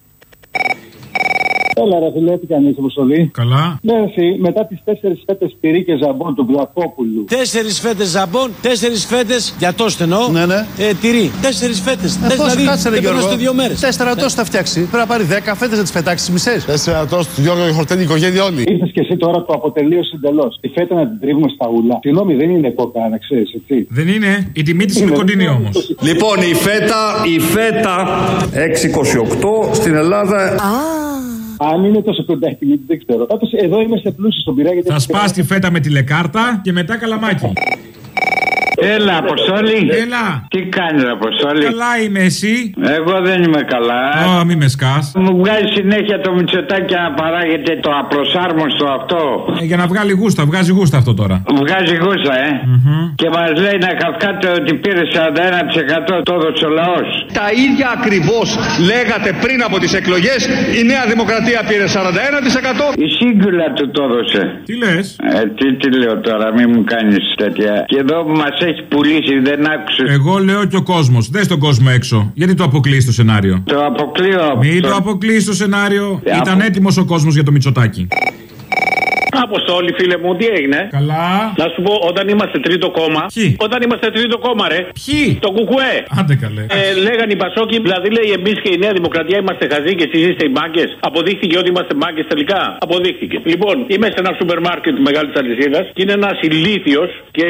Έλα, ρε φιλέ, τι κάνεις, Αποστολή; Καλά. Ναι, εσύ, μετά τις τέσσερις φέτες πυρίκε ζαμπόν του Βλακόπουλου. Τέσσερις φέτες ζαμπόν, τέσσερις φέτες για το στενό. Ναι, ναι. Ε, τυρί. Τέσσερις φέτες. Ε, πώς, κάτσε, ρε, δεν Γιώργο; περνά δύο μέρες. Τέσσερα τόσα θα φτιάξει. Πρέπει να πάρει δέκα φέτες να τις πετάξει τι μισές. Τέσσερα τόσα του Γιώργο χορταίνει η οικογένεια όλη. Ήρθε και εσύ τώρα το αποτελείωσε εντελώς. Τη φέτα να την τρίβουμε στα ούλα. Συγγνώμη, δεν είναι κόκα, να ξέρεις, έτσι. Δεν είναι. Η τιμή της είναι κοντινή όμως. Λοιπόν, η φέτα, η φέτα 628 στην Ελλάδα. Αν είναι τόσο κοντά η τιμή, δεν ξέρω. Πάντως εδώ είμαστε πλούσιοι στον πειρά γιατί. Θα σπάσει τη φέτα με τη λεκάρτα και μετά καλαμάκι. Έλα, Αποστόλη. Έλα. Τι κάνεις, Αποστόλη; Καλά είμαι εσύ; Εγώ δεν είμαι καλά. Ω, μη με σκάς. Μου βγάζει συνέχεια το μυτσοτάκι να παράγεται το απροσάρμοστο αυτό. Ε, για να βγάλει γούστα, βγάζει γούστα αυτό τώρα. Βγάζει γούστα, ε. Και μας λέει να καυκάτε ότι πήρε 41% το έδωσε ο λαός. Τα ίδια ακριβώς λέγατε πριν από τις εκλογές. Η Νέα Δημοκρατία πήρε 41%. Η σύγκουλα του το έδωσε. Τι λες; Ε, τι, τι λέω τώρα, μην μου κάνεις τέτοια. Και εδώ μας έχει πουλήσει, δεν άκουσες. Εγώ λέω και ο κόσμος. Δες τον κόσμο έξω. Γιατί το αποκλείεις το σενάριο; Το αποκλείω. Μην το- το αποκλείεις το σενάριο. Ε, Ήταν αφού- έτοιμος ο κόσμος για το Μητσοτάκι. Αποστόλη, φίλε μου, τι έγινε; Καλά. Να σου πω, όταν είμαστε τρίτο κόμμα. Ποιοι; Όταν είμαστε τρίτο κόμμα, ρε. Ποιοι; Το κουκουέ. Άντε καλέ. Ε, λέγανε οι Πασόκοι, δηλαδή λέει εμείς και η Νέα Δημοκρατία είμαστε χαζοί και εσείς είστε οι μπάγκες. Αποδείχθηκε ότι είμαστε μπάγκες τελικά. Αποδείχθηκε. Λοιπόν, είμαι σε ένα σούπερ μάρκετ μεγάλης αλυσίδας και είναι ένας ηλίθιος και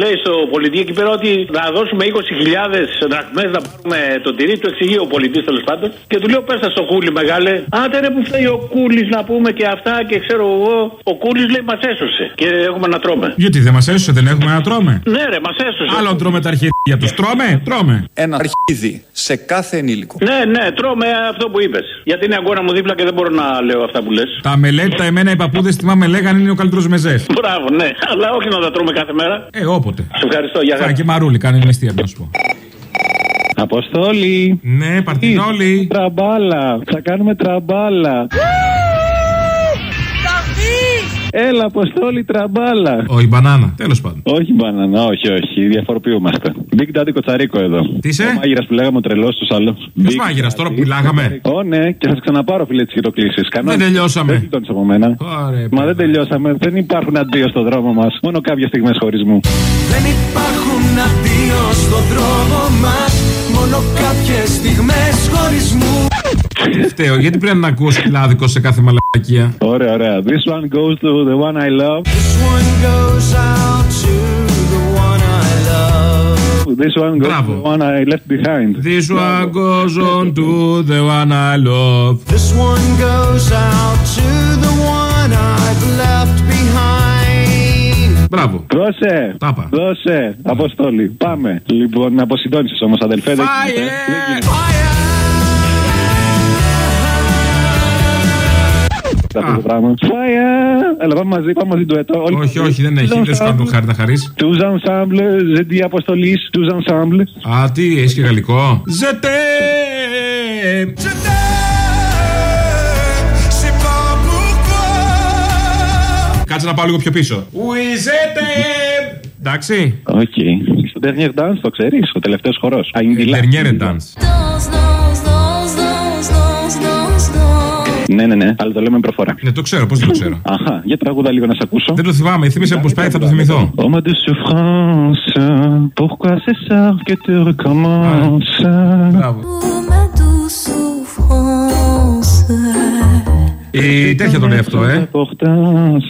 λέει στο πολιτή εκεί πέρα ότι να δώσουμε 20.000 δραχμές να πάρουμε το τυρί. Του εξηγεί ο πολιτής τέλος πάντων και του λέω πέσα στο κούλι μεγάλε. Άντε ρε που φταίει ο κούλι να πούμε και αυτά και ξέρω εγώ. Ο κούλι λέει μας έσωσε και έχουμε να τρώμε. Γιατί δεν μας έσωσε, δεν έχουμε να τρώμε; Ναι, ρε, μας έσωσε. Άλλον τρώμε τα αρχίδια τους. Τρώμε, τρώμε. Ένα αρχίδι σε κάθε ενήλικο. Ναι, ναι, τρώμε αυτό που είπες. Γιατί είναι αγώνα μου δίπλα και δεν μπορώ να λέω αυτά που λες. Τα μελέτη, εμένα οι παππούδες θυμάμαι λέγανε είναι ο καλύτερος μεζές. Μπράβο, ναι, αλλά όχι να τα τρώμε κάθε μέρα. Ε, όποτε. Σε ευχαριστώ, για Θα χαρά. και μαρούλι, κάνει μεστία, να σου πω. Αποστόλη. Ναι, παρτινόλι. Τραμπάλα. Θα κάνουμε τραμπάλα. Έλα, Αποστόλη, τραμπάλα. Όχι, μπανάνα. Τέλος πάντων. Όχι μπανάνα, όχι, όχι. Διαφοροποιούμαστε. Big Daddy Κοτσαρίκο εδώ. Τι είσαι; Ο μάγειρας που λέγαμε ο τρελός του άλλο. Ποιος μάγειρας τώρα που μιλάγαμε; Ω, ναι, και θα σε ξαναπάρω, φιλέ τη κλείσει. Δεν τελειώσαμε. Δεν γλιτώνεις από μένα. Ωραία, Μα δεν τελειώσαμε. Δεν υπάρχουν αντίο στον δρόμο μας. Μόνο κάποιες στιγμές χωρισμού. Δεν υπάρχουν αντίο στον δρόμο μας Μόνο κάποιες στιγμές χωρισμού Φταίω, γιατί πρέπει να ακούω σκυλάδικο σε κάθε μαλακία. Ωραία, ωραία. This one goes to the one I love. This one goes out to the one I love This one goes to the one I left behind. This one goes on to the one I love. This one goes out to the one Μπράβο. Δώσε! Τάπα. Δώσε! Αποστόλη. Πάμε. Λοιπόν, να αποσυντώνεις όμως, αδελφέ. Δεν γίνεται. Δεν γίνεται. Αυτό το πράγμα. Fire! Έλα, πάμε μαζί, πάμε μαζί του έτο. Όχι, όχι, δεν έχει. Δεν σου κάνω το χάρη να χαρείς. Τους ensemble, ζητή αποστολής, τους ensemble. Α, τι, έχεις και γαλλικό; Ζετέ! Κάτσε να πάω λίγο πιο πίσω. Ουιζέτε! Εντάξει. Οκ. Στο dernier dance το ξέρεις, ο τελευταίος χορός. Αγγελά. Dernier dance. Ναι, ναι, ναι, αλλά το λέμε προφορά. Ναι, το ξέρω, πώς δεν το ξέρω. Αχα, για τραγούδα λίγο να σε ακούσω. Δεν το θυμάμαι, θύμισε πώς πάει, θα το θυμηθώ. Homme de souffrance, pourquoi c'est ça que tu recommences; Μπράβο. Ma douce souffrance Η τέτοια το λέει αυτό, ε.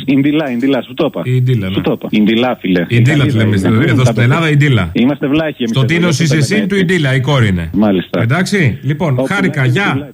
Ιντιλά, Ιντιλά, σου το είπα. Η Ντίλα, ναι. Σου το είπα. Ιντιλά, φίλε. Η Ντίλα τη λέμε στην- εδώ στην Ελλάδα, η Ντίλα. Είμαστε βλάχοι εμείς Στο εδώ, τίνος δεν είσαι το εσύ, λέμε του η έτσι. Ντίλα, η κόρη είναι. Μάλιστα. Εντάξει, λοιπόν, χάρηκα, γεια.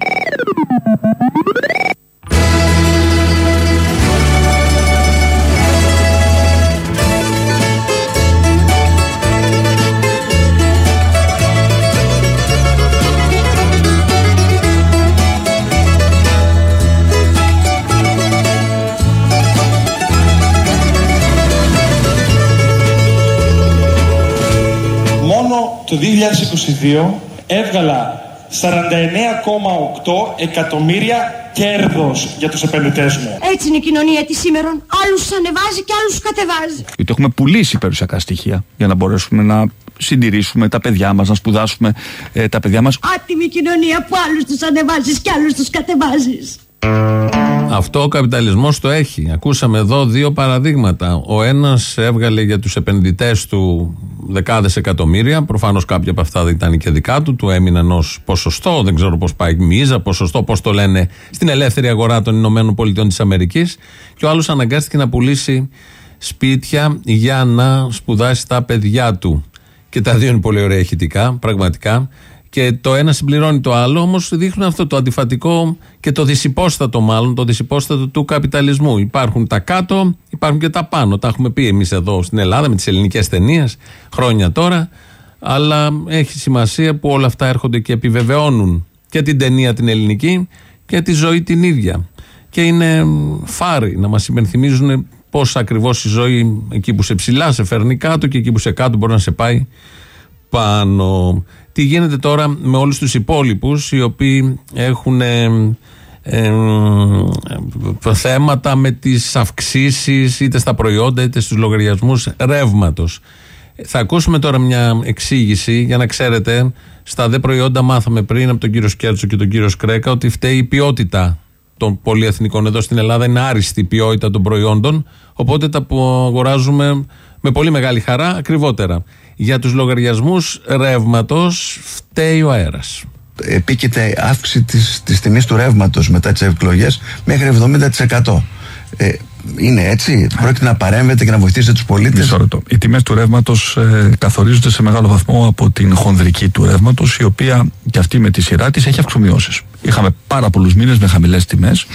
Το 2022 έβγαλα 49,8 εκατομμύρια κέρδος για τους επενδυτές μου. Έτσι είναι η κοινωνία της σήμερα. Άλλους ανεβάζει και άλλους κατεβάζει. Γιατί έχουμε πουλήσει περιουσιακά στοιχεία για να μπορέσουμε να συντηρήσουμε τα παιδιά μας, να σπουδάσουμε ε, τα παιδιά μας. Άτιμη κοινωνία που άλλους τους ανεβάζεις και άλλους τους κατεβάζεις. Αυτό ο καπιταλισμός το έχει. Ακούσαμε εδώ δύο παραδείγματα. Ο ένας έβγαλε για τους επενδυτές του δεκάδες εκατομμύρια. Προφανώς κάποια από αυτά δεν ήταν και δικά του. Του έμειναν ως ποσοστό. Δεν ξέρω πώς πάει μίζα, ποσοστό, πώς το λένε στην ελεύθερη αγορά των Ηνωμένων Πολιτειών της Αμερικής. Και ο άλλος αναγκάστηκε να πουλήσει σπίτια για να σπουδάσει τα παιδιά του. Και τα δύο είναι πολύ ωραία ηχητικά, πραγματικά. Και το ένα συμπληρώνει το άλλο, όμως δείχνουν αυτό το αντιφατικό και το δυσυπόστατο, μάλλον το δυσυπόστατο του καπιταλισμού. Υπάρχουν τα κάτω, υπάρχουν και τα πάνω. Τα έχουμε πει εμείς εδώ στην Ελλάδα με τις ελληνικές ταινίες, χρόνια τώρα. Αλλά έχει σημασία που όλα αυτά έρχονται και επιβεβαιώνουν και την ταινία την ελληνική και τη ζωή την ίδια. Και είναι φάροι να μας υπενθυμίζουν πώς ακριβώς η ζωή εκεί που σε ψηλά σε φέρνει κάτω και εκεί που σε κάτω μπορεί να σε πάει πάνω. Τι γίνεται τώρα με όλους τους υπόλοιπους οι οποίοι έχουν ε, ε, ε, θέματα με τις αυξήσεις είτε στα προϊόντα είτε στους λογαριασμούς ρεύματος. Θα ακούσουμε τώρα μια εξήγηση για να ξέρετε στα δε προϊόντα μάθαμε πριν από τον κύριο Σκέρτσο και τον κύριο Σκρέκα ότι φταίει η ποιότητα των πολυεθνικών εδώ στην Ελλάδα είναι άριστη η ποιότητα των προϊόντων οπότε τα που αγοράζουμε με πολύ μεγάλη χαρά ακριβότερα. Για τους λογαριασμούς ρεύματος φταίει ο αέρας. επίκειται αύξηση της, της τιμής του ρεύματος μετά τις εκλογές μέχρι 70%. Ε, είναι έτσι, πρόκειται να παρέμβετε και να βοηθήσετε τους πολίτες; Μισό λεπτό. Οι τιμές του ρεύματος ε, καθορίζονται σε μεγάλο βαθμό από την χονδρική του ρεύματος, η οποία και αυτή με τη σειρά της έχει αυξομοιώσεις. Είχαμε πάρα πολλούς μήνες με χαμηλές τιμές.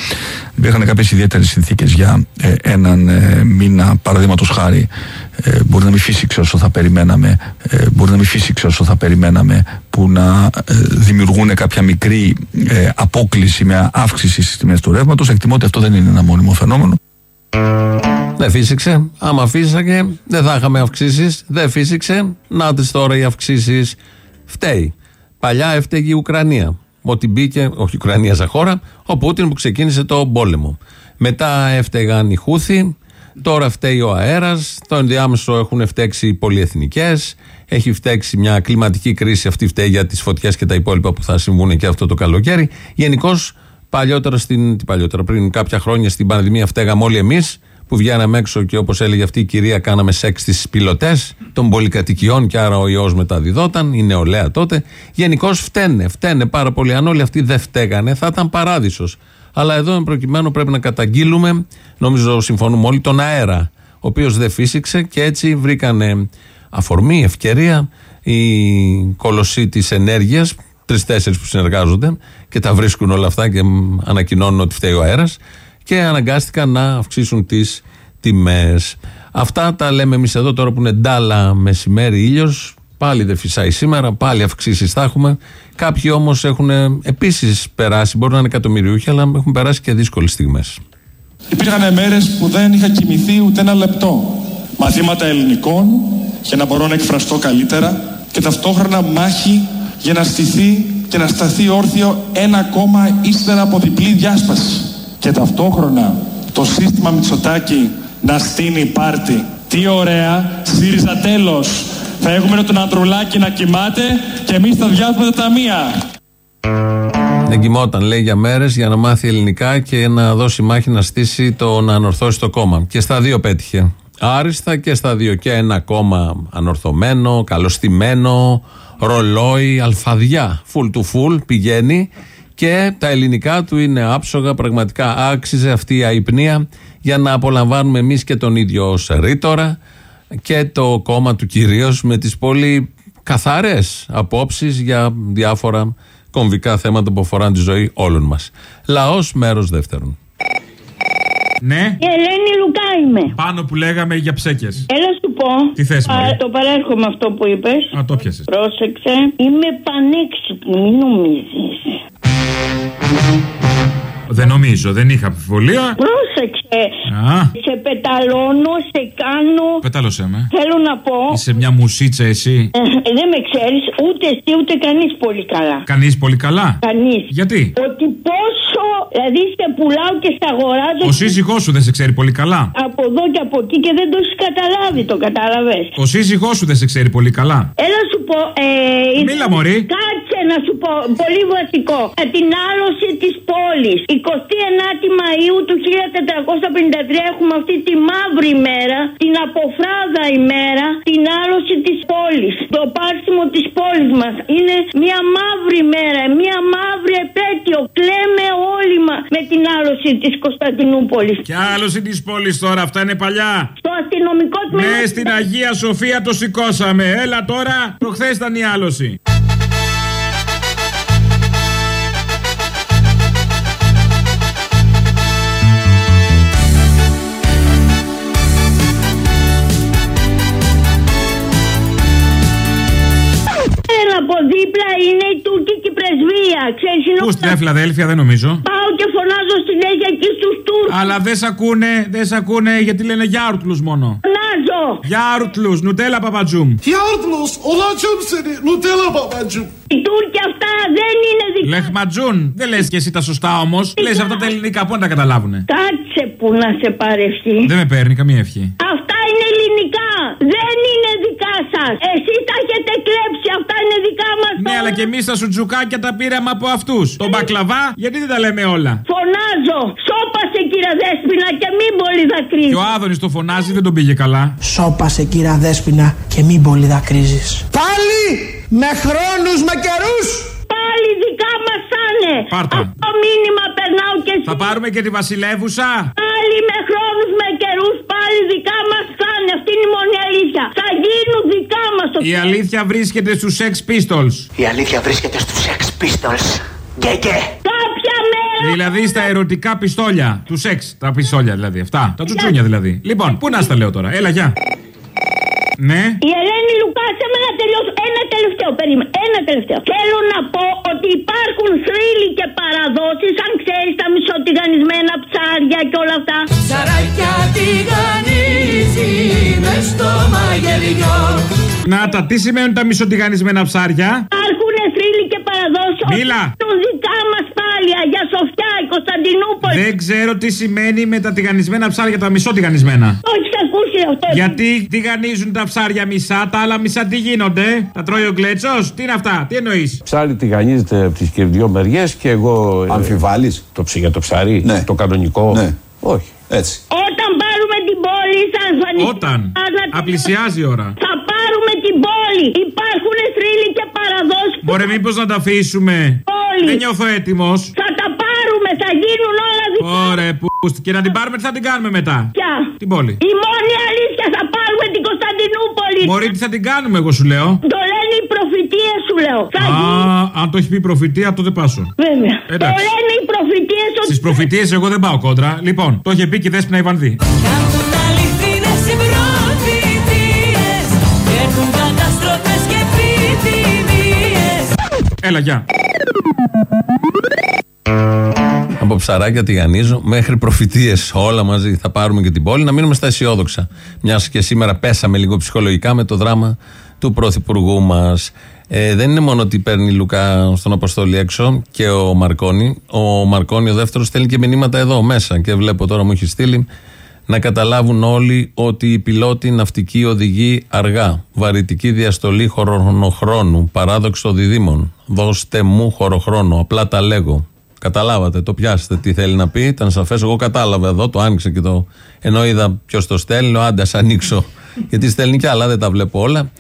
Υπήρχαν κάποιες ιδιαίτερες συνθήκες για ε, έναν ε, μήνα, παραδείγματος χάρη. Ε, μπορεί να μην φύσηξε όσο θα περιμέναμε, ε, μπορεί να μην φύσηξε όσο θα περιμέναμε, που να ε, δημιουργούν κάποια μικρή ε, απόκληση με αύξηση στις τιμές του ρεύματος. Εκτιμώ ότι αυτό δεν είναι ένα μόνιμο φαινόμενο. Δεν φύσηξε. Άμα φύσαγε, δεν θα είχαμε αυξήσεις. Δεν φύσηξε. Να τις τώρα οι αυξήσεις. Φταίει. Παλιά έφταιγε η Ουκρανία. Ότι μπήκε, όχι η Ουκρανία σαν χώρα, ο Πούτιν που ξεκίνησε το πόλεμο. Μετά έφταιγαν οι Χούθη. Τώρα φταίει ο αέρας. Το ενδιάμεσο έχουν φταίξει οι πολυεθνικές. Έχει φταίξει μια κλιματική κρίση. Αυτή φταίει για τις φωτιές και τα υπόλοιπα που θα συμβούν και αυτό το καλοκαίρι. Γενικώς, παλιότερα, στην, τι παλιότερα, πριν κάποια χρόνια στην πανδημία φταίγαμε όλοι εμείς που βγαίναμε έξω και όπως έλεγε αυτή η κυρία, κάναμε σεξ στις πιλωτές των πολυκατοικιών και άρα ο ιός μεταδιδόταν, η νεολαία τότε. Γενικώς φταίνε, φταίνε πάρα πολύ. Αν όλοι αυτοί δεν φταίγανε, θα ήταν παράδεισος. Αλλά εδώ, εν προκειμένου, πρέπει να καταγγείλουμε, νομίζω συμφωνούμε όλοι, τον αέρα, ο οποίος δεν φύσηξε και έτσι βρήκανε αφορμή, ευκαιρία οι κολοσσοί της ενέργειας, τρει-τέσσερι που συνεργάζονται και τα βρίσκουν όλα αυτά και μ, ανακοινώνουν ότι φταίει ο αέρας και αναγκάστηκαν να αυξήσουν τις τιμές. Αυτά τα λέμε εμείς εδώ τώρα που είναι ντάλα μεσημέρι ήλιος. Πάλι δεν φυσάει σήμερα, πάλι αυξήσεις θα έχουμε. Κάποιοι όμως έχουν επίσης περάσει, μπορεί να είναι εκατομμυριούχοι, αλλά έχουν περάσει και δύσκολες στιγμές. Υπήρχαν μέρες που δεν είχα κοιμηθεί ούτε ένα λεπτό. Μαθήματα ελληνικών για να μπορώ να εκφραστώ καλύτερα και ταυτόχρονα μάχη για να στηθεί και να σταθεί όρθιο ένα κόμμα ύστερα από διπλή διάσπαση. Και ταυτόχρονα το σύστημα Μητσοτάκη να στείνει πάρτι. Τι ωραία, ΣΥΡΙΖΑ τέλος. Θα έχουμε τον Ανδρουλάκη να κοιμάται και εμείς θα διάσουμε τα ταμεία. Δεν κοιμόταν, λέει, για μέρες για να μάθει ελληνικά και να δώσει μάχη να στήσει το να ανορθώσει το κόμμα. Και στα δύο πέτυχε. Άριστα και στα δύο. Και ένα κόμμα ανορθωμένο, καλωστημένο, ρολόι, αλφαδιά. Full to full πηγαίνει. Και τα ελληνικά του είναι άψογα, πραγματικά άξιζε αυτή η αϊπνία για να απολαμβάνουμε εμείς και τον ίδιο ως ρήτορα και το κόμμα του κυρίως με τις πολύ καθαρές απόψεις για διάφορα κομβικά θέματα που αφορούν τη ζωή όλων μας. Λαός μέρος δεύτερον. Ναι. Η Ελένη Λουκά είμαι. Πάνω που λέγαμε για ψέκες. Έλα σου πω. Τι θες, Α, Μωρή; Το παρέρχομαι αυτό που είπες. Α, το πιασε. Πρόσεξε. Είμαι πανέξυπνη, μην νομίζεις. Δεν νομίζω, δεν είχα αμφιβολία. Πρόσεξε. Α. Σε πεταλώνω, σε κάνω. Πετάλωσέ με. Θέλω να πω. Είσαι μια μουσίτσα εσύ. ε, δεν με ξέρεις ούτε εσύ ούτε κανείς πολύ καλά. Κανείς πολύ καλά; Κανείς. Γιατί; Ότι πόσο. Δηλαδή σε πουλάω και στα αγοράζω. Ο σύζυγός σου δεν σε ξέρει πολύ καλά; Από εδώ και από εκεί και δεν το έχεις καταλάβει, το κατάλαβε. Ο σύζυγός σου δεν σε ξέρει πολύ καλά; Έλα σου πω. Ε, Μίλα, μωρή. Κάτσε να σου πω. Πολύ βασικό. Με την άλωση της πόλης. 29η Μαου του 1453 έχουμε αυτή τη μαύρη ημέρα. Την αποφράδα ημέρα. Την άλωση της πόλης. Το πάρσιμο της πόλης μας. Είναι μια μαύρη ημέρα. Μια μαύρη επέτειο. Κλαίμε όλοι μα με την άλωση της Κωνσταντινούπολης. Και άλλο είναι της πόλης τώρα, αυτά είναι παλιά. Στο αστυνομικό τμήμα. Ναι, στην Αγία Σοφία το σηκώσαμε. Έλα τώρα, προχθές ήταν η άλωση. Από δίπλα είναι η τουρκική πρεσβεία. Ξέρεις, είναι Πού ο- στη Νέα Φιλαδέλφια, δεν νομίζω. Πάω και φωνάζω συνέχεια εκεί στους Τούρκους. Αλλά δεν σ' ακούνε, δεν σ' ακούνε γιατί λένε γιάουρτλους μόνο. Φωνάζω. Γιάουρτλους, νουτέλα παπατζούμ. Yardımız olacağım seni Nutella babacım. Οι Τούρκοι αυτά δεν είναι δικά Λεχματζούν. Δεν λες και εσύ τα σωστά όμως. Λες αυτά τα ελληνικά, πού να τα καταλάβουνε. Κάτσε που να σε παρευχεί. Δεν με παίρνει καμία ευχή. Αυτά είναι ελληνικά. Δεν είναι δικά σας. Εσείς τα έχετε κλέψει. Αυτά είναι δικά μας. Ναι, αλλά και εμείς τα σουτζουκάκια τα πήραμε από αυτούς. Τον μπακλαβά, γιατί δεν τα λέμε όλα; Φωνάζω. Σώπασε κύριε Δέσποινα και μην πολύ δακρύζει. Και ο Άδωνης το φωνάζει, δεν τον πήγε καλά. Σώπασε κύρα Δέσποινα και μην πολύ δακρύζεις. Πάλι με χρόνους, με καιρούς. Πάλι δικά μας είναι. Πάρτα. Αυτό μήνυμα περνάω και Θα πάρουμε και τη Βασιλεύουσα; Πάλι με χρόνους, με καιρούς, πάλι δικά μας θα είναι. Αυτή είναι η μόνη αλήθεια. Θα γίνουν δικά μας. το Η αλήθεια βρίσκεται στους Sex Pistols. Η αλήθεια βρίσκεται στους Sex Pistols. Γκέγκε. Κάποια μέρα. Δηλαδή στα ερωτικά πιστόλια. Του σεξ. Τα πιστόλια δηλαδή. Αυτά. Τα τσουτσούνια δηλαδή. Λοιπόν, πού να στα λέω τώρα. Έλα, γεια. Ναι. Η Ελένη Λουκάς, σε να τελειώσω. Ένα τελευταίο, περίμενε. Ένα τελευταίο. Θέλω να πω ότι υπάρχουν θρύλοι και παραδόσεις, αν ξέρεις τα μισοτιγανισμένα ψάρια και όλα αυτά. Ψαράκια τηγανίζει με στο μαγειριό Να τα, τι σημαίνουν τα μισοτιγανισμένα ψάρια; Υπάρχουν θρύλοι και παραδόσει. Μίλα. Το δικά μας πάλι, Αγία Σοφιά, η Κωνσταντινούπολη. Δεν ξέρω τι σημαίνει με τα τηγανισμένα ψάρια, τα μισοτιγανισμένα. Το έχει ακούσει αυτό. Γιατί τηγανίζουν τα ψάρια μισά, τα άλλα μισά τι γίνονται; Τα τρώει ο γκλέτσος, τι είναι αυτά, τι εννοείς; Ψάρι τηγανίζεται από τις και δυο μεριές και εγώ. Αμφιβάλλεις; Το ψ, για το ψάρι, Ναι. το κανονικό; Ναι. Όχι. Έτσι. Όταν πάρουμε την πόλη, σαν φανεί. Όταν; Απλησιάζει η ώρα. Θα πάρουμε την πόλη. Υπάρχουν θρύλοι και παραδόσει. Μπορεί μήπως να τα αφήσουμε; Όλοι. Δεν νιώθω έτοιμος. Θα τα πάρουμε, θα γίνουν όλα δικά. Ωραία, που. Και να την πάρουμε, τι θα την κάνουμε μετά; Ποια; Την πόλη. Η μόνη αλήθεια θα πάρουμε την Κωνσταντινούπολη. Μπορεί τι θα την κάνουμε, εγώ σου λέω. Το λένε οι προφητείες σου λέω. Θα γίνει. Α, αν το έχει πει η προφητεία, τότε πάσω. Βέβαια. Το Εντάξει. λένε οι προφητείες ότι. Στις προφητείες εγώ δεν πάω κόντρα. Λοιπόν, το είχε πει και η Δέσποινα Ιβανδί. Έλα, γεια. Από ψαράκια τηγανίζω μέχρι προφητείες όλα μαζί. Θα πάρουμε και την πόλη. Να μείνουμε στα αισιόδοξα. Μιας και σήμερα πέσαμε λίγο ψυχολογικά με το δράμα του πρωθυπουργού μας. Ε, δεν είναι μόνο ότι παίρνει Λουκά στον Αποστόλη έξω και ο Μαρκόνη. Ο Μαρκόνη, ο δεύτερος, στέλνει και μηνύματα εδώ μέσα. Και βλέπω τώρα μου έχει στείλει να καταλάβουν όλοι ότι η πιλότη ναυτική οδηγεί αργά. Βαρυτική διαστολή χωροχρόνου. Παράδοξο διδήμων. Δώστε μου χωροχρόνο. Απλά τα λέγω. Καταλάβατε, το πιάσετε τι θέλει να πει. Ήταν σαφές. Εγώ κατάλαβα εδώ, το άνοιξα και το. Ενώ είδα ποιος το στέλνει, λέω άντε, ας ανοίξω. Γιατί στέλνει κι άλλα, δεν τα βλέπω όλα.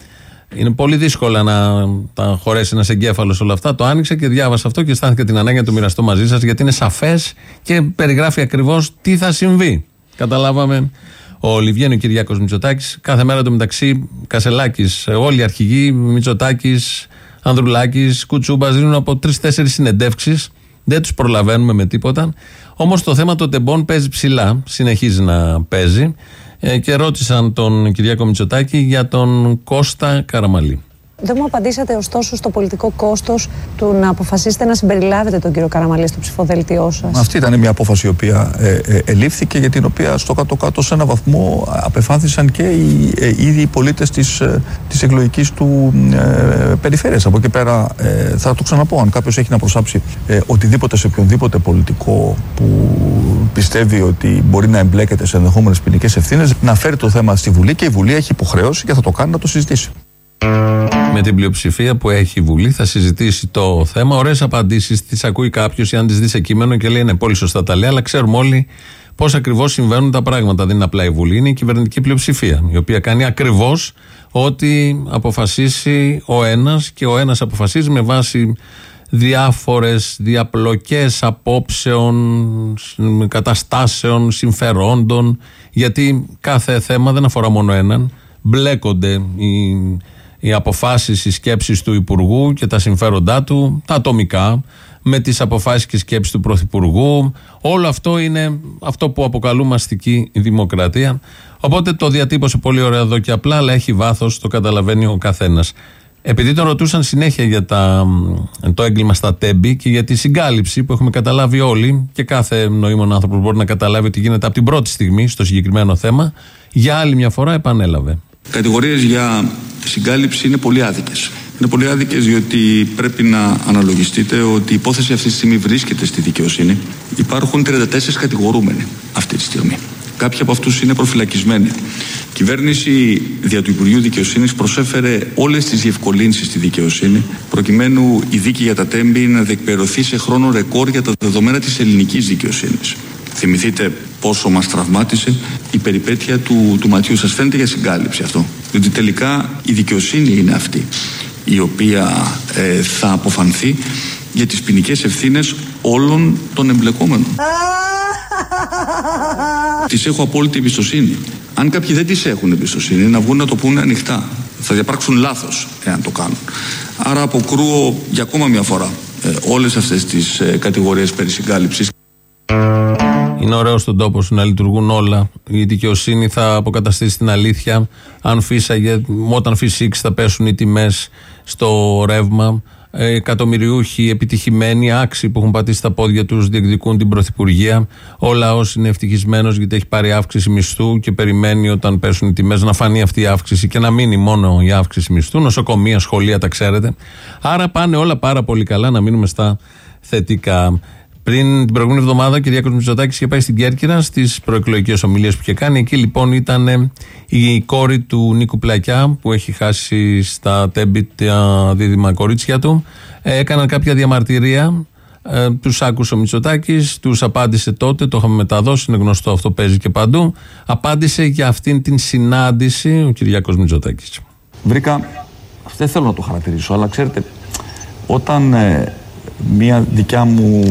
Είναι πολύ δύσκολα να τα χωρέσει ένας εγκέφαλος όλα αυτά. Το άνοιξε και διάβασα αυτό και αισθάνθηκα την ανάγκη να το μοιραστώ μαζί σας γιατί είναι σαφές και περιγράφει ακριβώς τι θα συμβεί. Καταλάβαμε όλοι. Βγαίνει ο Κυριάκος Μητσοτάκης. Κάθε μέρα το μεταξύ Κασελάκης, όλοι οι αρχηγοί, Μητσοτάκης, Ανδρουλάκης, Κουτσούμπας δίνουν από τρει-τέσσερι συνεντεύξεις. Δεν τους προλαβαίνουμε με τίποτα. Όμως το θέμα των τεμπών παίζει ψηλά. Συνεχίζει να παίζει. Ε, και ρώτησαν τον Κυριάκο Μητσοτάκη για τον Κώστα Καραμαλή. Δεν μου απαντήσατε ωστόσο στο πολιτικό κόστος του να αποφασίσετε να συμπεριλάβετε τον κύριο Καραμαλή στο ψηφοδέλτιό σας. Αυτή ήταν μια απόφαση η οποία ε, ε, ελήφθηκε για την οποία στο κάτω-κάτω σε έναν βαθμό απεφάνθησαν και οι ε, ίδιοι οι πολίτες της της εκλογικής του ε, περιφέρειας. Από εκεί πέρα ε, θα το ξαναπώ. Αν κάποιος έχει να προσάψει ε, οτιδήποτε σε οποιονδήποτε πολιτικό που πιστεύει ότι μπορεί να εμπλέκεται σε ενδεχόμενες ποινικές ευθύνες, να φέρει το θέμα στη Βουλή και η Βουλή έχει υποχρέωση και θα το κάνει να το συζητήσει. Με την πλειοψηφία που έχει η Βουλή θα συζητήσει το θέμα. Ωραίες απαντήσεις τις ακούει κάποιος ή αν τις δεις σε κείμενο και λέει είναι πολύ σωστά τα λέει, αλλά ξέρουμε όλοι πώς ακριβώς συμβαίνουν τα πράγματα. Δεν είναι απλά η Βουλή, είναι η κυβερνητική πλειοψηφία, η οποία κάνει ακριβώς ό,τι αποφασίσει ο ένας και ο ένας αποφασίζει με βάση διάφορες διαπλοκές απόψεων, καταστάσεων, συμφερόντων γιατί κάθε θέμα δεν αφορά μόνο έναν μπλέκονται οι, οι αποφάσεις, οι σκέψεις του Υπουργού και τα συμφέροντά του, τα ατομικά με τις αποφάσεις και σκέψεις του Πρωθυπουργού όλο αυτό είναι αυτό που αποκαλούμε αστική δημοκρατία οπότε το διατύπωσε πολύ ωραία εδώ και απλά αλλά έχει βάθος, το καταλαβαίνει ο καθένας επειδή τον ρωτούσαν συνέχεια για τα, το έγκλημα στα τέμπη και για τη συγκάλυψη που έχουμε καταλάβει όλοι και κάθε νοήμων άνθρωπος μπορεί να καταλάβει ότι γίνεται από την πρώτη στιγμή στο συγκεκριμένο θέμα, για άλλη μια φορά επανέλαβε. Κατηγορίες για συγκάλυψη είναι πολύ άδικες. Είναι πολύ άδικες διότι πρέπει να αναλογιστείτε ότι η υπόθεση αυτή τη στιγμή βρίσκεται στη δικαιοσύνη. Υπάρχουν 34 κατηγορούμενοι αυτή τη στιγμή. Κάποιοι από αυτούς είναι προφυλακισμένοι. Η κυβέρνηση δια του Υπουργείου Δικαιοσύνης προσέφερε όλες τις διευκολύνσεις στη δικαιοσύνη, προκειμένου η δίκη για τα τέμπη να διεκπαιρωθεί σε χρόνο ρεκόρ για τα δεδομένα της ελληνικής δικαιοσύνης. Θυμηθείτε πόσο μας τραυμάτισε η περιπέτεια του, του ματιού. Σας φαίνεται για συγκάλυψη αυτό. Διότι τελικά η δικαιοσύνη είναι αυτή η οποία ε, θα αποφανθεί για τις ποινικές ευθύνες όλων των εμπλεκόμενων. (laughs) τις έχω απόλυτη εμπιστοσύνη. Αν κάποιοι δεν τις έχουν εμπιστοσύνη, να βγουν να το πούνε ανοιχτά. Θα διαπράξουν λάθος εάν το κάνουν. Άρα αποκρούω για ακόμα μια φορά ε, όλες αυτές τις ε, κατηγορίες περί συγκάλυψης. Είναι ωραίο στον τόπο σου να λειτουργούν όλα. Η δικαιοσύνη θα αποκαταστήσει την αλήθεια. Αν φύσαγε, όταν φυσήξει θα πέσουν οι τιμές στο ρεύμα. Ε, εκατομμυριούχοι, επιτυχημένοι, άξιοι που έχουν πατήσει τα πόδια τους, διεκδικούν την πρωθυπουργία. Ο λαός είναι ευτυχισμένος γιατί έχει πάρει αύξηση μισθού και περιμένει όταν πέσουν οι τιμές να φανεί αυτή η αύξηση και να μείνει μόνο η αύξηση μισθού. Νοσοκομεία, σχολεία, τα ξέρετε. Άρα πάνε όλα πάρα πολύ καλά να μείνουμε στα θετικά. Πριν την προηγούμενη εβδομάδα, ο Κυριάκο Μητσοτάκης είχε πάει στην Κέρκυρα στις προεκλογικές ομιλίες που είχε κάνει. Εκεί λοιπόν ήταν ε, η κόρη του Νίκου Πλακιά, που έχει χάσει στα τέμπη τα δίδυμα κορίτσια του. Ε, έκαναν κάποια διαμαρτυρία. Ε, τους άκουσε ο Μητσοτάκης, τους απάντησε τότε, το είχαμε μεταδώσει, είναι γνωστό αυτό, παίζει και παντού. Απάντησε για αυτήν την συνάντηση ο Κυριάκο Μητσοτάκης. Βρήκα, δεν θέλω να το χαρακτηρίσω, αλλά ξέρετε, όταν ε, μία δικιά μου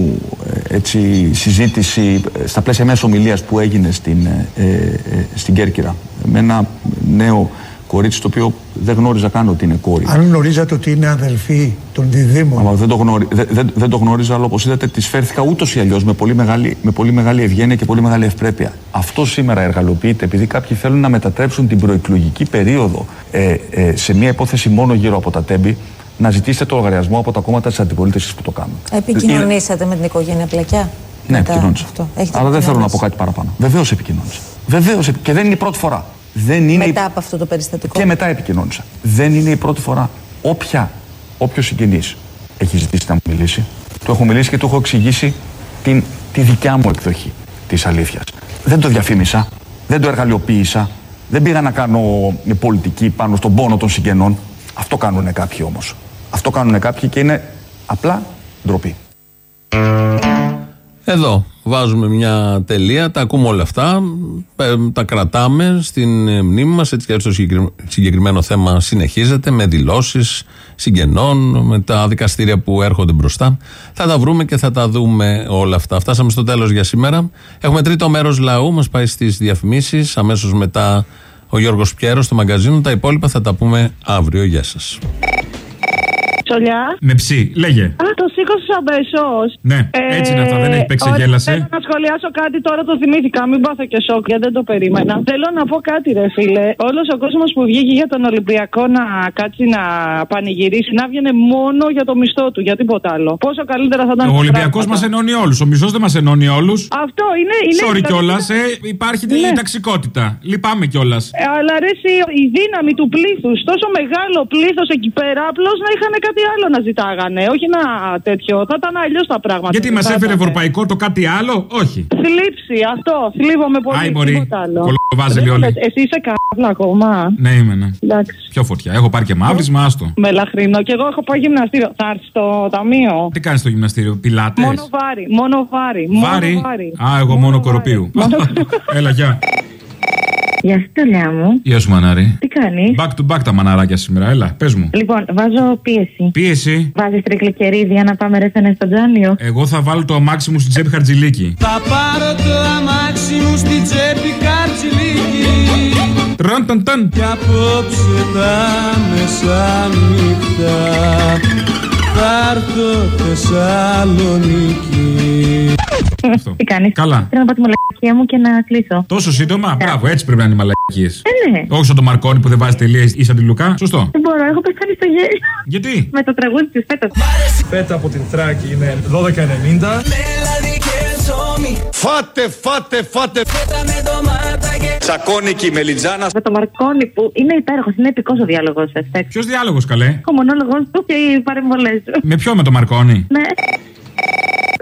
ε, έτσι, συζήτηση ε, στα πλαίσια μιας ομιλίας που έγινε στην, ε, ε, στην Κέρκυρα με ένα νέο κορίτσι το οποίο δεν γνώριζα καν ότι είναι κόρη. Αν γνωρίζατε ότι είναι αδελφή των διδήμων. Αλλά δεν το, γνωρι... δεν, δεν το γνώριζα, αλλά όπως είδατε, της φέρθηκα ούτως ή αλλιώς με, πολύ μεγάλη, με πολύ μεγάλη ευγένεια και πολύ μεγάλη ευπρέπεια. Αυτό σήμερα εργαλοποιείται επειδή κάποιοι θέλουν να μετατρέψουν την προεκλογική περίοδο ε, ε, σε μια υπόθεση μόνο γύρω από τα τέμπη να ζητήσετε το λογαριασμό από τα κόμματα της αντιπολίτευσης που το κάνουν. Επικοινωνήσατε με την οικογένεια Πλακιά; Ναι, επικοινώνησα. Αλλά δεν θέλω να πω κάτι παραπάνω. Βεβαίως επικοινώνησα. Βεβαίως και δεν είναι η πρώτη φορά. Δεν είναι μετά από αυτό το περιστατικό. Και μετά επικοινώνησα. Δεν είναι η πρώτη φορά. Όποια, όποιος συγγενής έχει ζητήσει να μου μιλήσει, του έχω μιλήσει και του έχω εξηγήσει την, τη δικιά μου εκδοχή της αλήθειας. Δεν το διαφήμισα, δεν το εργαλειοποίησα, δεν πήγα να κάνω πολιτική πάνω στον πόνο των συγγενών. Αυτό κάνουν κάποιοι όμως. Αυτό κάνουν κάποιοι και είναι απλά ντροπή. Εδώ βάζουμε μια τελεία, τα ακούμε όλα αυτά, ε, τα κρατάμε στην ε, μνήμη μας, έτσι και έτσι το συγκεκρι- συγκεκριμένο θέμα συνεχίζεται με δηλώσεις συγγενών, με τα δικαστήρια που έρχονται μπροστά. Θα τα βρούμε και θα τα δούμε όλα αυτά. Φτάσαμε στο τέλος για σήμερα. Έχουμε τρίτο μέρος λαού, μας πάει στις διαφημίσεις, αμέσως μετά ο Γιώργος Πιέρος στο μαγκαζίνο. Τα υπόλοιπα θα τα πούμε αύριο. Γεια σας. Τσολιά. Με ψή, λέγε. Α, το σήκωσε αμέσω. Ναι, έτσι είναι αυτά, δεν έχει παίξει γέλασε. Θέλω να σχολιάσω κάτι τώρα, το θυμήθηκα. Μην πάθω και σοκ, γιατί δεν το περίμενα. Θέλω να πω κάτι, ρε φίλε. Όλος ο κόσμος που βγήκε για τον Ολυμπιακό να κάτσει να πανηγυρίσει, να βγαίνει μόνο για το μισθό του, για τίποτα άλλο. Πόσο καλύτερα θα ήταν. Ο τα Ολυμπιακός πράγματα. μας ενώνει όλους. Ο μισό δεν μας ενώνει όλους. Αυτό είναι. είναι Sorry δηλαδή- κιόλας, ε, υπάρχει Ναι. η ταξικότητα. Λυπάμαι κιόλας. Ε, Αλλά ρε, εσύ, η δύναμη του πλήθους, τόσο μεγάλο πλήθος εκεί πέρα, απλώς να είχαν κάτι άλλο να ζητάγανε. Όχι ένα τέτοιο. Θα ήταν αλλιώς τα πράγματα. Γιατί μας Θα έφερε ήταν. ευρωπαϊκό το κάτι άλλο, όχι. Θλίψη, αυτό. Θλίβομαι πολύ. Άι, μωρή. τίποτα άλλο. Κολοβάζελοι Δεν όλοι. λες, Εσύ είσαι καύλα ακόμα. Ναι, είμαι, ναι. Εντάξει. Πιο φωτιά. Έχω πάρει και μαύρισμα, άστο. Με λαχρινό. Και εγώ έχω πάει γυμναστήριο. Θα έρθει στο ταμείο. Τι κάνεις στο γυμναστήριο, πιλάτες; Μόνο βάρη. Μόνο βάρη. μόνο Βάρη; βάρη. Α, εγώ μόνο κοροπίου. (laughs) Έλα, γεια. Γεια σου, Τολιά μου. Γεια σου, μανάρι. Τι κάνεις; Back to back τα μαναράκια σήμερα, έλα, πες μου. Λοιπόν, βάζω πίεση. Πίεση. Βάζεις τρικλικερίδια να πάμε ρεθενέ στο Τζάνιο; Εγώ θα βάλω το αμάξι μου στην τσέπη χαρτζηλίκη. Θα πάρω το αμάξι μου στην τσέπη χαρτζηλίκη Τραν, ταν, ταν. Κι απόψε τα μεσάνυχτα Θα έρθω Θεσσαλονίκη Τι κάνεις; Καλά. Θέλω να πάω τη μαλακία μου και να κλείσω. Τόσο σύντομα, μπράβο, έτσι πρέπει να είναι οι μαλακίες. Ε, ναι. Όχι σαν το Μαρκόνι που δεν βάζει τελεία ή σαν τη Λουκά. Σωστό. Δεν μπορώ, έχω πεθάνει στο γέλιο. Γιατί; Με το τραγούδι της φέτα. Φέτα από την Θράκη είναι 12,90. Φάτε, φάτε, φάτε. Τσακώνικη μελιτζάνα. Με το Μαρκόνι που είναι υπέροχος, είναι επικός ο διάλογος σα. Ποιος διάλογος, καλέ; Ο μονόλογος του και οι παρεμβολές του. Με ποιο με το Μαρκόνι; Ναι.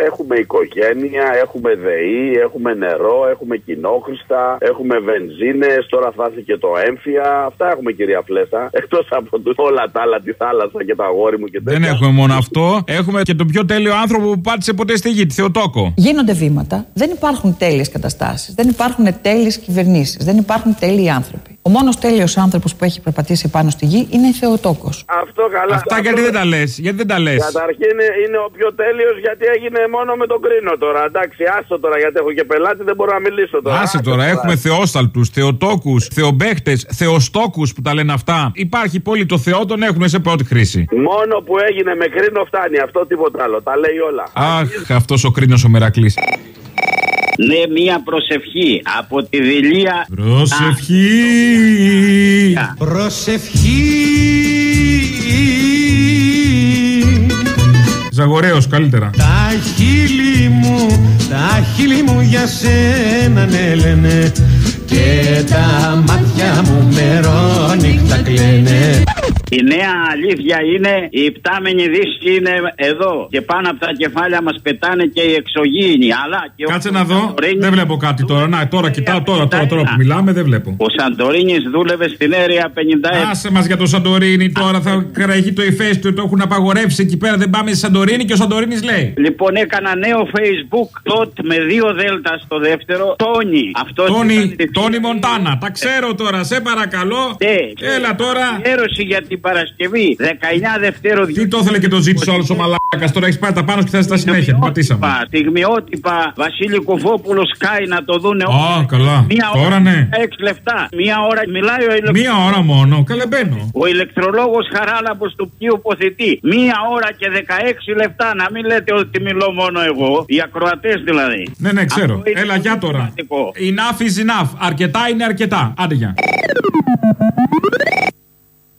Έχουμε οικογένεια, έχουμε ΔΕΗ, έχουμε νερό, έχουμε κοινόχρηστα, έχουμε βενζίνες. Τώρα θα έρθει και το έμφυα. Αυτά έχουμε, κυρία Φλέσσα. Εκτός από τους- όλα τα άλλα, τη θάλασσα και τα αγόρι μου και τέτοια. Δεν έχουμε μόνο αυτό. Έχουμε και τον πιο τέλειο άνθρωπο που πάτησε ποτέ στη γη, τη Θεοτόκο. Γίνονται βήματα. Δεν υπάρχουν τέλειες καταστάσεις. Δεν υπάρχουν τέλειες κυβερνήσεις. Δεν υπάρχουν τέλειοι άνθρωποι. Ο μόνος τέλειος άνθρωπος που έχει περπατήσει πάνω στη γη είναι η Θεοτόκος. Αυτό καλά. Αυτά γιατί δεν τα λες; Γιατί δεν τα λες; Καταρχήν είναι, είναι ο πιο τέλειος γιατί έγινε μόνο με τον κρίνο τώρα. Εντάξει, άστο τώρα γιατί έχω και πελάτη, δεν μπορώ να μιλήσω τώρα. Άσε τώρα, έχουμε θεόσταλτους, θεοτόκους, θεομπέχτε, θεοστόκους που τα λένε αυτά. Υπάρχει πολύ το Θεό, τον έχουν σε πρώτη χρήση. Μόνο που έγινε με κρίνο φτάνει. Αυτό τίποτα άλλο. Τα λέει όλα. Αχ, αυτός ο κρίνος ο Μερακλής. Ναι, μία προσευχή από τη δηλία. Προσευχή. Ζαγορέο, καλύτερα. Τα χείλη μου, τα χείλη μου για σένα ναι λένε Και τα μάτια μου μερόνυχτα κλαίνε Η νέα αλήθεια είναι η πτάμενη δύση είναι εδώ. Και πάνω από τα κεφάλια μας πετάνε και οι εξωγήινοι. Αλλά και ο Κάτσε να δω. Σαντορίνης- Δεν βλέπω κάτι τώρα. Να, τώρα κοιτάω, τώρα, τώρα, τώρα που μιλάμε, δεν βλέπω. Ο Σαντορίνης δούλευε στην αίρια 51. Άσε μας για το Σαντορίνη τώρα, θα κραγεί το ηφαίστειο, το έχουν απαγορεύσει εκεί πέρα. Δεν πάμε στη Σαντορίνη και ο Σαντορίνης λέει. Λοιπόν, έκανα νέο Facebook τότε με δύο δέλτα στο δεύτερο. Τόνι. Αυτός Τόνι, Τόνι Μοντάνα, τα ξέρω τώρα, σε παρακαλώ. Έλα τώρα. Έρωση για την Παρασκευή. 19 Δευτέρο. Τι το ήθελε και το ζήτησε ο άλλος ο μαλάκας. Τώρα έχεις πάει τα πάνω και θα στα συνέχεια. Την πατήσαμε. Στιγμιότυπα Βασίλη Κουφόπουλο Σκάι να το δούνε Α, καλά. Μία Τώρα ώρα ναι. 6 λεφτά. Μία ώρα μιλάει ο ηλεκτρο... Μία ώρα μόνο, καλεμπαίνω. Ο ηλεκτρολόγος Χαράλαμπος του ποιου ποθητή. Μία ώρα και 16 λεφτά. Να μην λέτε ότι μιλώ μόνο εγώ. Οι ακροατές δηλαδή. Ναι, ναι, ξέρω. Αυτό είναι Έλα, για τώρα. σημαντικό. Enough is enough. Αρκετά είναι αρκετά. Άντε, γεια.